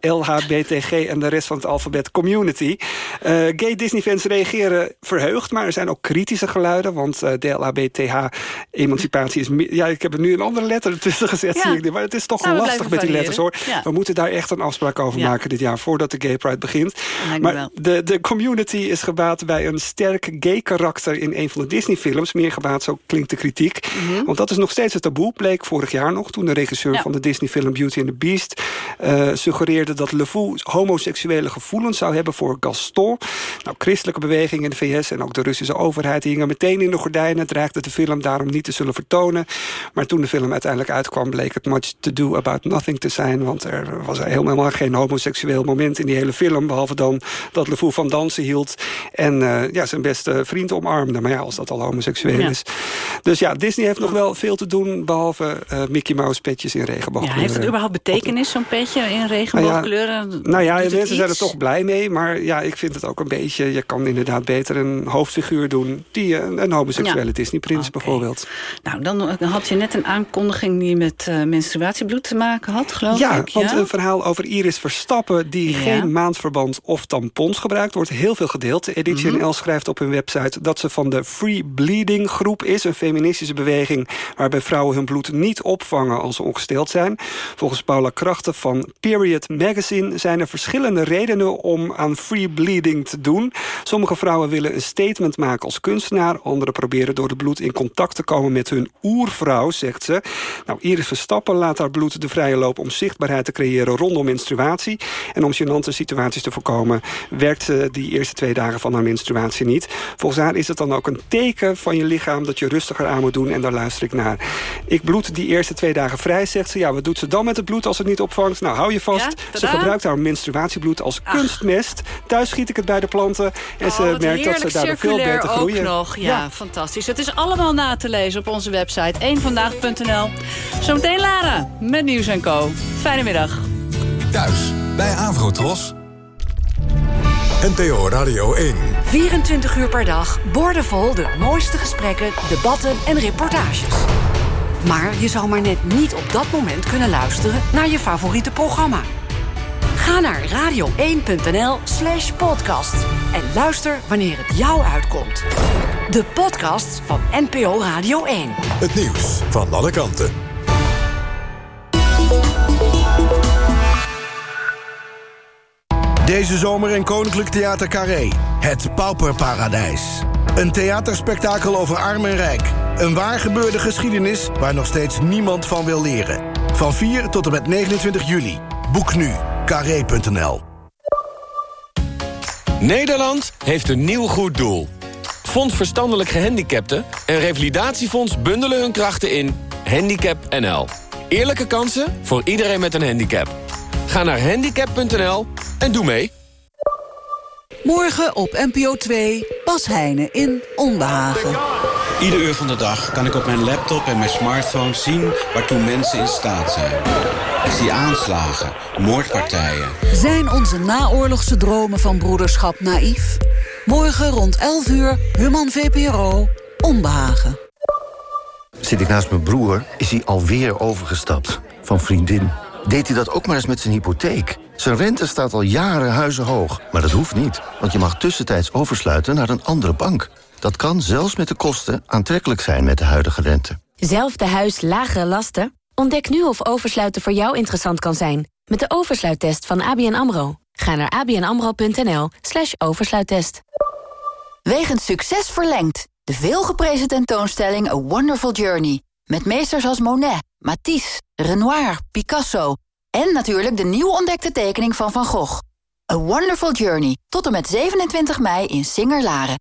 LHBTG en de rest van het alfabet community. Uh, gay Disney-fans reageren verheugd, maar er zijn ook kritische geluiden. Want uh, de LHBTH-emancipatie is... Ja, ik heb er nu een andere letter ertussen gezet, zie ik. Maar het is toch nou, lastig met die letters, hoor. We moeten daar echt een afspraak over maken dit jaar... voordat de Gay Pride begint. Maar de, de community is gebaat bij een sterk gay-karakter... in een van de Disney-films. Meer gebaat, zo klinkt de kritiek. Mhm. Want dat is nog steeds het taboe, bleek vorig jaar nog... toen de regisseur van de Disney-film Beauty and the Beast... Uh, suggereerde dat LeFou homoseksuele gevoelens zou hebben voor Gaston. Nou, christelijke bewegingen in de VS en ook de Russische overheid hingen meteen in de gordijnen. Dreigde de film daarom niet te zullen vertonen. Maar toen de film uiteindelijk uitkwam bleek het much to do about nothing te zijn. Want er was helemaal geen homoseksueel moment in die hele film. Behalve dan dat LeFou van dansen hield en uh, ja, zijn beste vriend omarmde. Maar ja, als dat al homoseksueel is. Dus ja, Disney heeft nog wel veel te doen behalve uh, Mickey Mouse petjes in regenboogkleuren. Ja, heeft het überhaupt betekenis, zo'n petje in regenboogkleuren? Nou ja, nou ja mensen zijn er toch blij mee. Maar ja, ik vind het ook een beetje... Je kan inderdaad beter een hoofdfiguur doen... die een, een homoseksuele ja. Disney-prins okay. bijvoorbeeld. Nou, dan had je net een aankondiging die met uh, menstruatiebloed te maken had, geloof ja, ik. Ja, want een verhaal over Iris Verstappen... die ja. geen maandverband of tampons gebruikt... wordt heel veel gedeeld. Edition mm -hmm. L schrijft op hun website dat ze van de Free Bleeding groep is. Een feministische beweging waarbij vrouwen hun bloed niet opvangen... als ze ongesteld zijn. Volgens Paula Krachten van Period Magazine zijn er verschillende redenen om aan free bleeding te doen. Sommige vrouwen willen een statement maken als kunstenaar. Anderen proberen door het bloed in contact te komen met hun oervrouw, zegt ze. Nou, Iris Verstappen laat haar bloed de vrije loop om zichtbaarheid te creëren rondom menstruatie. En om gênante situaties te voorkomen werkt ze die eerste twee dagen van haar menstruatie niet. Volgens haar is het dan ook een teken van je lichaam dat je rustiger aan moet doen. En daar luister ik naar. Ik bloed die eerste twee dagen vrij, zegt ze. Ja, wat doet ze dan met het bloed als het niet opvangt? Nou, hou je vast. Ja, ze gebruikt haar menstruatiebloed als Ach. kunstmest. Thuis schiet ik het bij de planten. En oh, ze merkt dat ze daar veel beter groeien. Nog. Ja, ja, fantastisch. Het is allemaal na te lezen op onze website eenvandaag.nl. Zometeen Lara met Nieuws en Co. Fijne middag. Thuis bij Avrotros. NTO Radio 1. 24 uur per dag, boordevol de mooiste gesprekken, debatten en reportages. Maar je zou maar net niet op dat moment kunnen luisteren naar je favoriete programma. Ga naar radio1.nl slash podcast en luister wanneer het jou uitkomt. De podcast van NPO Radio 1. Het nieuws van alle kanten. Deze zomer in Koninklijk Theater Carré. Het Pauperparadijs. Een theaterspektakel over arm en rijk. Een waar gebeurde geschiedenis waar nog steeds niemand van wil leren. Van 4 tot en met 29 juli. Boek nu. Carré.nl Nederland heeft een nieuw goed doel. Fonds Verstandelijk Gehandicapten en Revalidatiefonds bundelen hun krachten in Handicap NL. Eerlijke kansen voor iedereen met een handicap. Ga naar handicap.nl en doe mee. Morgen op NPO 2, Bas Heijnen in Onbehagen. Ieder uur van de dag kan ik op mijn laptop en mijn smartphone zien waartoe mensen in staat zijn. Ik zie aanslagen, moordpartijen. Zijn onze naoorlogse dromen van broederschap naïef? Morgen rond 11 uur, Human VPRO, Onbehagen. Zit ik naast mijn broer, is hij alweer overgestapt. Van vriendin. Deed hij dat ook maar eens met zijn hypotheek? Zijn rente staat al jaren huizenhoog. Maar dat hoeft niet, want je mag tussentijds oversluiten naar een andere bank. Dat kan zelfs met de kosten aantrekkelijk zijn met de huidige rente. Zelfde huis, lagere lasten? Ontdek nu of oversluiten voor jou interessant kan zijn. Met de oversluittest van ABN AMRO. Ga naar abnamro.nl slash oversluittest. Wegens succes verlengd. De veelgeprezen tentoonstelling A Wonderful Journey. Met meesters als Monet, Matisse, Renoir, Picasso... en natuurlijk de nieuw ontdekte tekening van Van Gogh. A Wonderful Journey. Tot en met 27 mei in Singer-Laren.